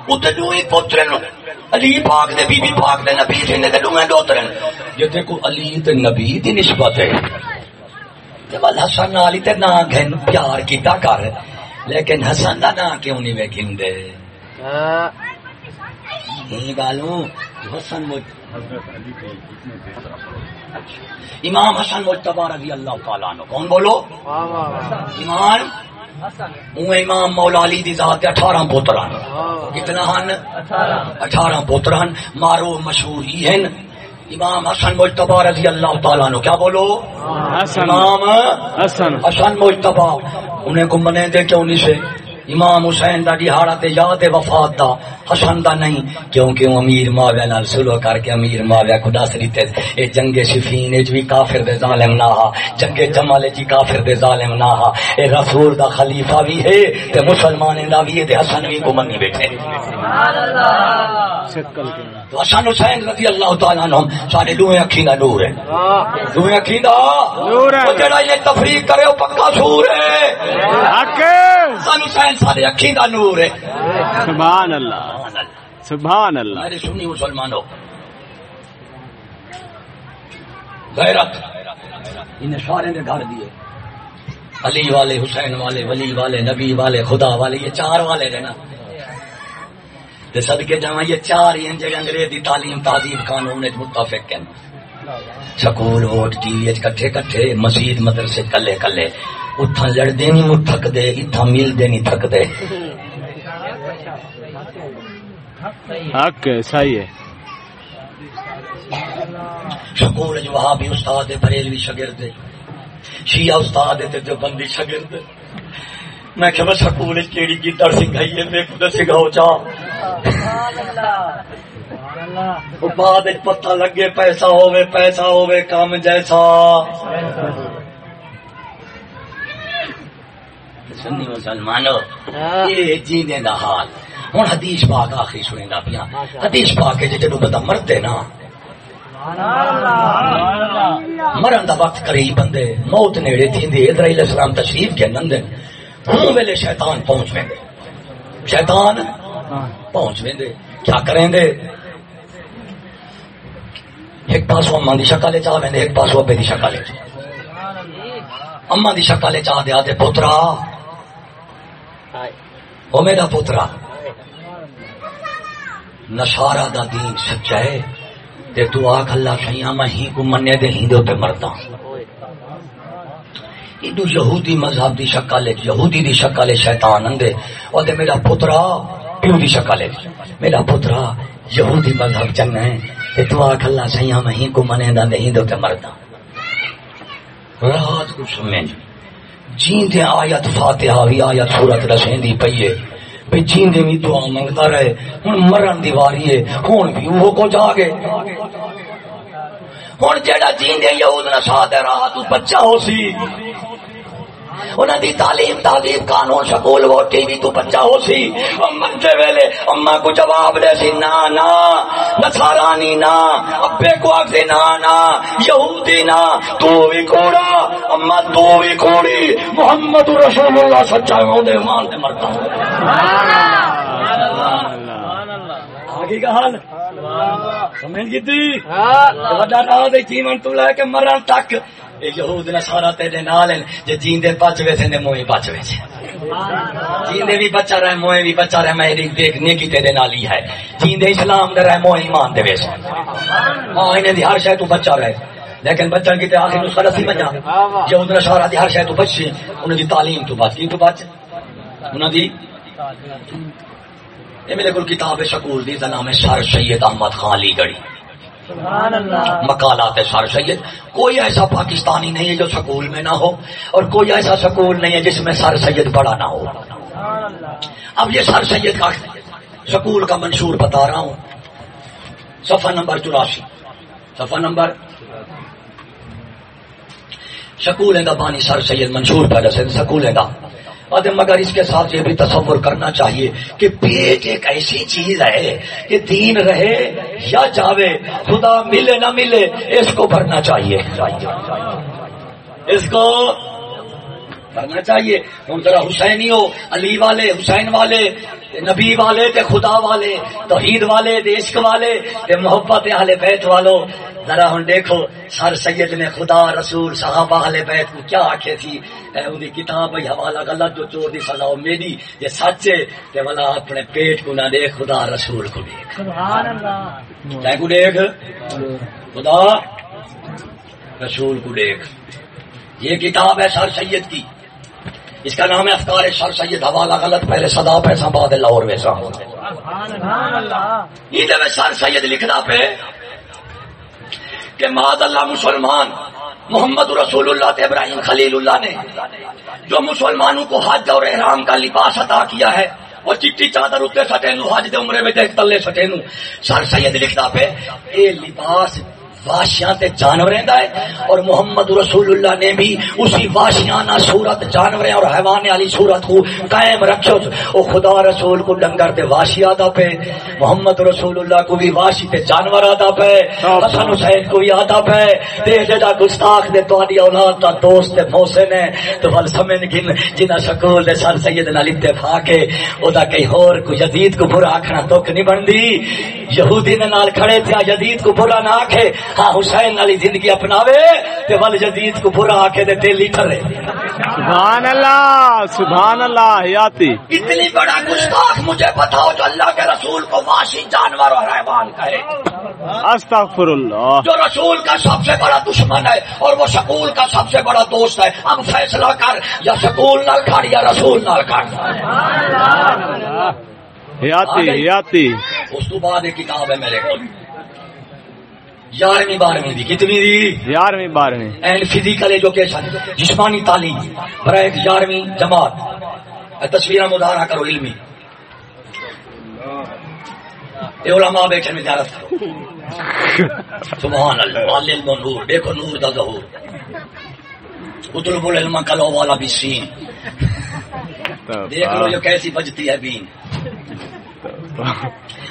S1: او تے دوہیں پوترن علی پاک دے بی بی پاک دے نبی سن دے دوہیں دوترن جے دیکھو علی تے نبی دی نسبت ہے۔ تے ول حسن نال تے نا گھن پیار کیتا کر۔ لیکن حسن دا نا کیوں نہیں ویکھندے؟ یہ گالوں حسن مجھ امام حسن مجتبہ رضی اللہ تعالیٰ عنہ کون بولو؟ ایمان؟ وہ امام مولا علی دی ذات اٹھارہ پوتران کتنا ہن؟ اٹھارہ۔ پوتران مارو مشہور ہی ہیں امام حسن مجتبہ رضی اللہ تعالیٰ عنہ کیا بولو؟
S2: حسن۔
S1: امام
S2: حسن۔
S1: حسن مجتبہ انہیں کو منے دے کیوں نہیں سے امام حسین دا دہاڑا تے یاد وفات دا۔ حسن دا نہیں کیونکہ وہ امیر معاویہ نال سلو کر کے امیر معاویہ کو دس دیتے اے جنگ صفین اچ بھی کافر دے ظالم نہ ہا۔ جنگ جمل اچ کافر دے ظالم نہ ہا۔ اے رسول دا خلیفہ بھی ہے تے مسلمان دا بھی ہے تے حسن بھی کو منی بیٹھے
S2: شکل کے
S1: تو حسن حسین رضی اللہ تعالی عنہ سارے دوئے اکھی دا نور ہے۔ دوئے اکھی دا؟
S2: نور ہے۔
S1: وہ جڑا یہ تفریق کرے وہ پکا سور ہے۔
S2: حق
S1: حسن حسین سارے اکھی دا نور ہے۔
S2: سبحان اللہ سبحان اللہ
S1: میرے سنی مسلمانوں غیرت انہیں سارے نے گھر دیے علی والے حسین والے ولی والے نبی والے خدا والے یہ چار والے رہے نا تے صدقے جاواں یہ چار ہی ہیں جڑے انگریزی تعلیم تہذیب قانون وچ متفق ہیں۔ سکول ووٹ ٹی وی وچ کٹھے کٹھے مسجد مدرسے کلے کلے۔ اتھاں لڑدے نہیں مٹ تھک دے اتھاں ملدے نہیں تھک دے
S2: حق ہے صحیح ہے
S1: سکول جو وہاں بھی استاد بریلوی شاگرد ہے شیعہ استاد ہے جو بندی شاگرد ہے میں کہ بس سکول کیڑی کی در سکھائی ہے میں خود سکھاؤ چا وہ بعد پتہ لگے پیسہ ہوے پیسہ ہوے کام جیسا سنی مسلمانو یہ جینے دا حال۔ ہن حدیث پاک آخری سنے گا پیا حدیث پاک ہے جدوں بندہ مرتے نا۔ مرن دا وقت قریب بندے موت نیڑے تھیندی اسرائیل السلام تشریف کے نندن ہوں ویلے شیطان پہنچ ویندے۔ شیطان پہنچ ویندے۔ کیا کریں دے؟ ایک پاسو اما دی شکل چاہ ویندے ایک پاسو ابے دی شکل اما دی شکل چاہ دے آدے پترا او میرا پترا۔ نشارہ دا دین سچا ہے۔ تے تو آکھ اللہ سیاں میں ہی کو مننے دے ہی دے مردا۔ ایدو یہودی مذہب دی شکل ہے، یہودی دی شکل ہے، شیطان اندے۔ او دے میرا پترا پیو دی شکل ہے۔ میرا پترا، یہودی مذہب چنگا ہے۔ تے تو آکھ اللہ سیاں میں ہی کو مننے دے ہی دے مردا۔ رات کو سمجھ۔ جیندے آیت فاتحہ وی آیت سورت رسیندی پئیے بھی جیندے بھی دعا منگتا رہے۔ ہن مرن دی واری ہے۔ ہن بھی وہ کو جا گئے ہن جیڑا جیندے یہود نہ ساتھ رہا تو بچہ ہو سی۔ انہاں دی تعلیم تعلیم قانون شکول وہ ٹی وی تو بچہ ہو سی۔ دے ویلے اما کو جواب دے سی نا نا نصارانی نا ابے کو آگ دے نا نا یہودی نا تو بھی کوڑا اما تو بھی کوڑی۔ محمد رسول اللہ سچا ہے دے مان دے مرتا ہوں۔ آگے کا حال؟ سمجھ گئی تھی؟ وڈا راہ دے جیون تو لے کے مرن تک اے یہود نے تیرے نال ہیں، جے جیندے بچ وے تھے نے موئی بچ وے جیندے بھی بچا رہے موئے بھی بچا رہے، میں ایک دیکھ نیکی تیرے نال ہی ہے۔ جیندے اسلام دے رہے موئے ایمان دے ویسے۔ ہاں انہیں دی ہر شے تو بچا رہے۔ لیکن بچن کی تے آخر نسخہ رسی بچا یہود نے دی ہر شے تو بچی انہیں دی تعلیم تو بچ۔ کی تو بچ؟ انہیں دی یہ میرے کو کتاب شکول دی، دا نام ہے سر سید احمد خان علی گڑھی۔ مکالات سر سید۔ کوئی ایسا پاکستانی نہیں ہے جو سکول میں نہ ہو اور کوئی ایسا سکول نہیں ہے جس میں سر سید بڑا نہ ہو۔ اب یہ سر سید کا سکول کا منشور بتا رہا ہوں۔ صفحہ نمبر چوراسی۔ صفحہ نمبر سکول کا بانی سر سید منشور سے سکول کا اور مگر اس کے ساتھ یہ بھی تصور کرنا چاہیے کہ پیٹ ایک ایسی چیز ہے کہ دین رہے یا جاوے، خدا ملے نہ ملے، اس کو بھرنا چاہیے۔ اس کو کرنا چاہیے۔ ہوں ذرا حسینی ہو، علی والے، حسین والے، نبی والے تے خدا والے، توحید والے تے عشق والے تے محبت اہل بیت والو۔ ذرا ہوں دیکھو سر سید نے خدا رسول صحابہ اہل بیت کو کیا آکھے تھی۔ اے کتاب بھائی حوالہ غلط جو چور دی سزا میری یہ سچ ہے۔ تے والا اپنے پیٹ کو نہ دیکھ خدا رسول کو دیکھ۔
S3: سبحان اللہ۔
S1: کو دیکھ۔ خدا رسول کو دیکھ۔ یہ کتاب ہے سر سید کی۔ اس کا نام ہے افکار سر سید۔ حوالہ غلط پہلے صدا پیسہ بعد لاہور ویسا
S3: سبحان اللہ۔
S1: یہ میں سر سید لکھنا پہ کہ ماد اللہ مسلمان محمد رسول اللہ ابراہیم خلیل اللہ نے جو مسلمانوں کو حج اور احرام کا لباس عطا کیا ہے، وہ چٹی چادر اتنے سٹے نو حج دے عمرے میں دیکھ تلے سٹے نو سر سید لکھتا پہ اے لباس واشیاں تے جانوریں دا ہے اور محمد رسول اللہ نے بھی اسی واشیانہ صورت جانوریں اور حیوان والی صورت کو قائم رکھو او خدا رسول کو ڈنگر تے واشی آدا پہ محمد رسول اللہ کو بھی واشی تے جانور آدا پہ حسن حسین کو بھی آدا پہ تے جدا گستاخ دے تواڈی اولاد دا دوست تے محسن ہے تو ول سمن گن جنہ شکول دے سر سید نال اتفاق ہے او دا کئی ہور کو جدید کو برا آکھنا توک نہیں بندی یہودی نے نال کھڑے تھے جدید کو برا نہ آکھے۔ ہاں حسین والی زندگی اپناوے تے ول جدید کو برا آکھے تے دل ہی کرے
S2: سبحان اللہ سبحان اللہ حیاتی۔
S1: اتنی بڑا گستاخ مجھے بتاؤ جو اللہ کے رسول کو واشی جانور اور حیوان کہے۔
S2: استغفر اللہ۔
S1: جو رسول کا سب سے بڑا دشمن ہے اور وہ شکول کا سب سے بڑا دوست ہے اب فیصلہ کر یا شکول نال کھڑ یا رسول نال کھڑ۔
S2: حیاتی حیاتی۔
S1: اس تو بعد ایک کتاب ہے میرے کو۔ گیارہویں بارہویں دی کتنی دی؟
S2: گیارہویں بارہویں۔
S1: اینڈ فزیکل ایجوکیشن جسمانی تعلیم برائے گیارہویں جماعت۔ اے تصویریں مظاہرہ کرو علمی۔ اے علماء بیٹھے میں زیارت کرو۔ سبحان اللہ علم و نور دیکھو نور دا ظہور۔ اطلب العلم کلو والا دیکھ لو یہ کیسی بجتی ہے بین۔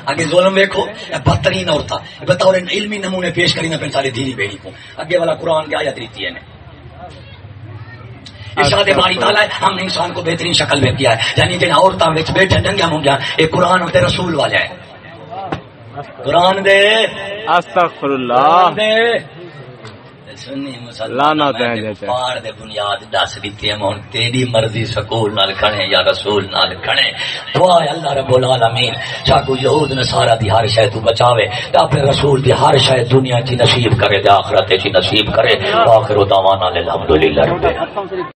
S1: آگے ظلم دیکھو بدترین عورتہ بتاؤ علمی نمونے پیش کری نہ سارے دینی بیڑی کو۔ اگے والا قرآن کی آیت ریتی ہے نے ارشاد باری تعالیٰ ہے ہم نے انسان کو بہترین شکل میں کیا ہے۔ یعنی جن عورتوں میں بیٹھے ڈنگیا مونگیا یہ قرآن تے رسول والے ہے۔ قرآن دے۔
S2: استغفر اللہ۔
S1: قرآن دے۔ سنی مسلمان
S2: لعنت ہے؟ جیسے۔
S1: پار دے بنیاد دس دیتی ہے مون تیری مرضی سکول نال کھڑے یا رسول نال کھڑے دعا ہے اللہ رب العالمین چاکو یہود نصارا دی ہر شے تو بچاوے تے اپنے رسول دی ہر شے دنیا چ نصیب کرے تے آخرت چ نصیب کرے۔ واخر دعوانا الحمدللہ رب العالمین۔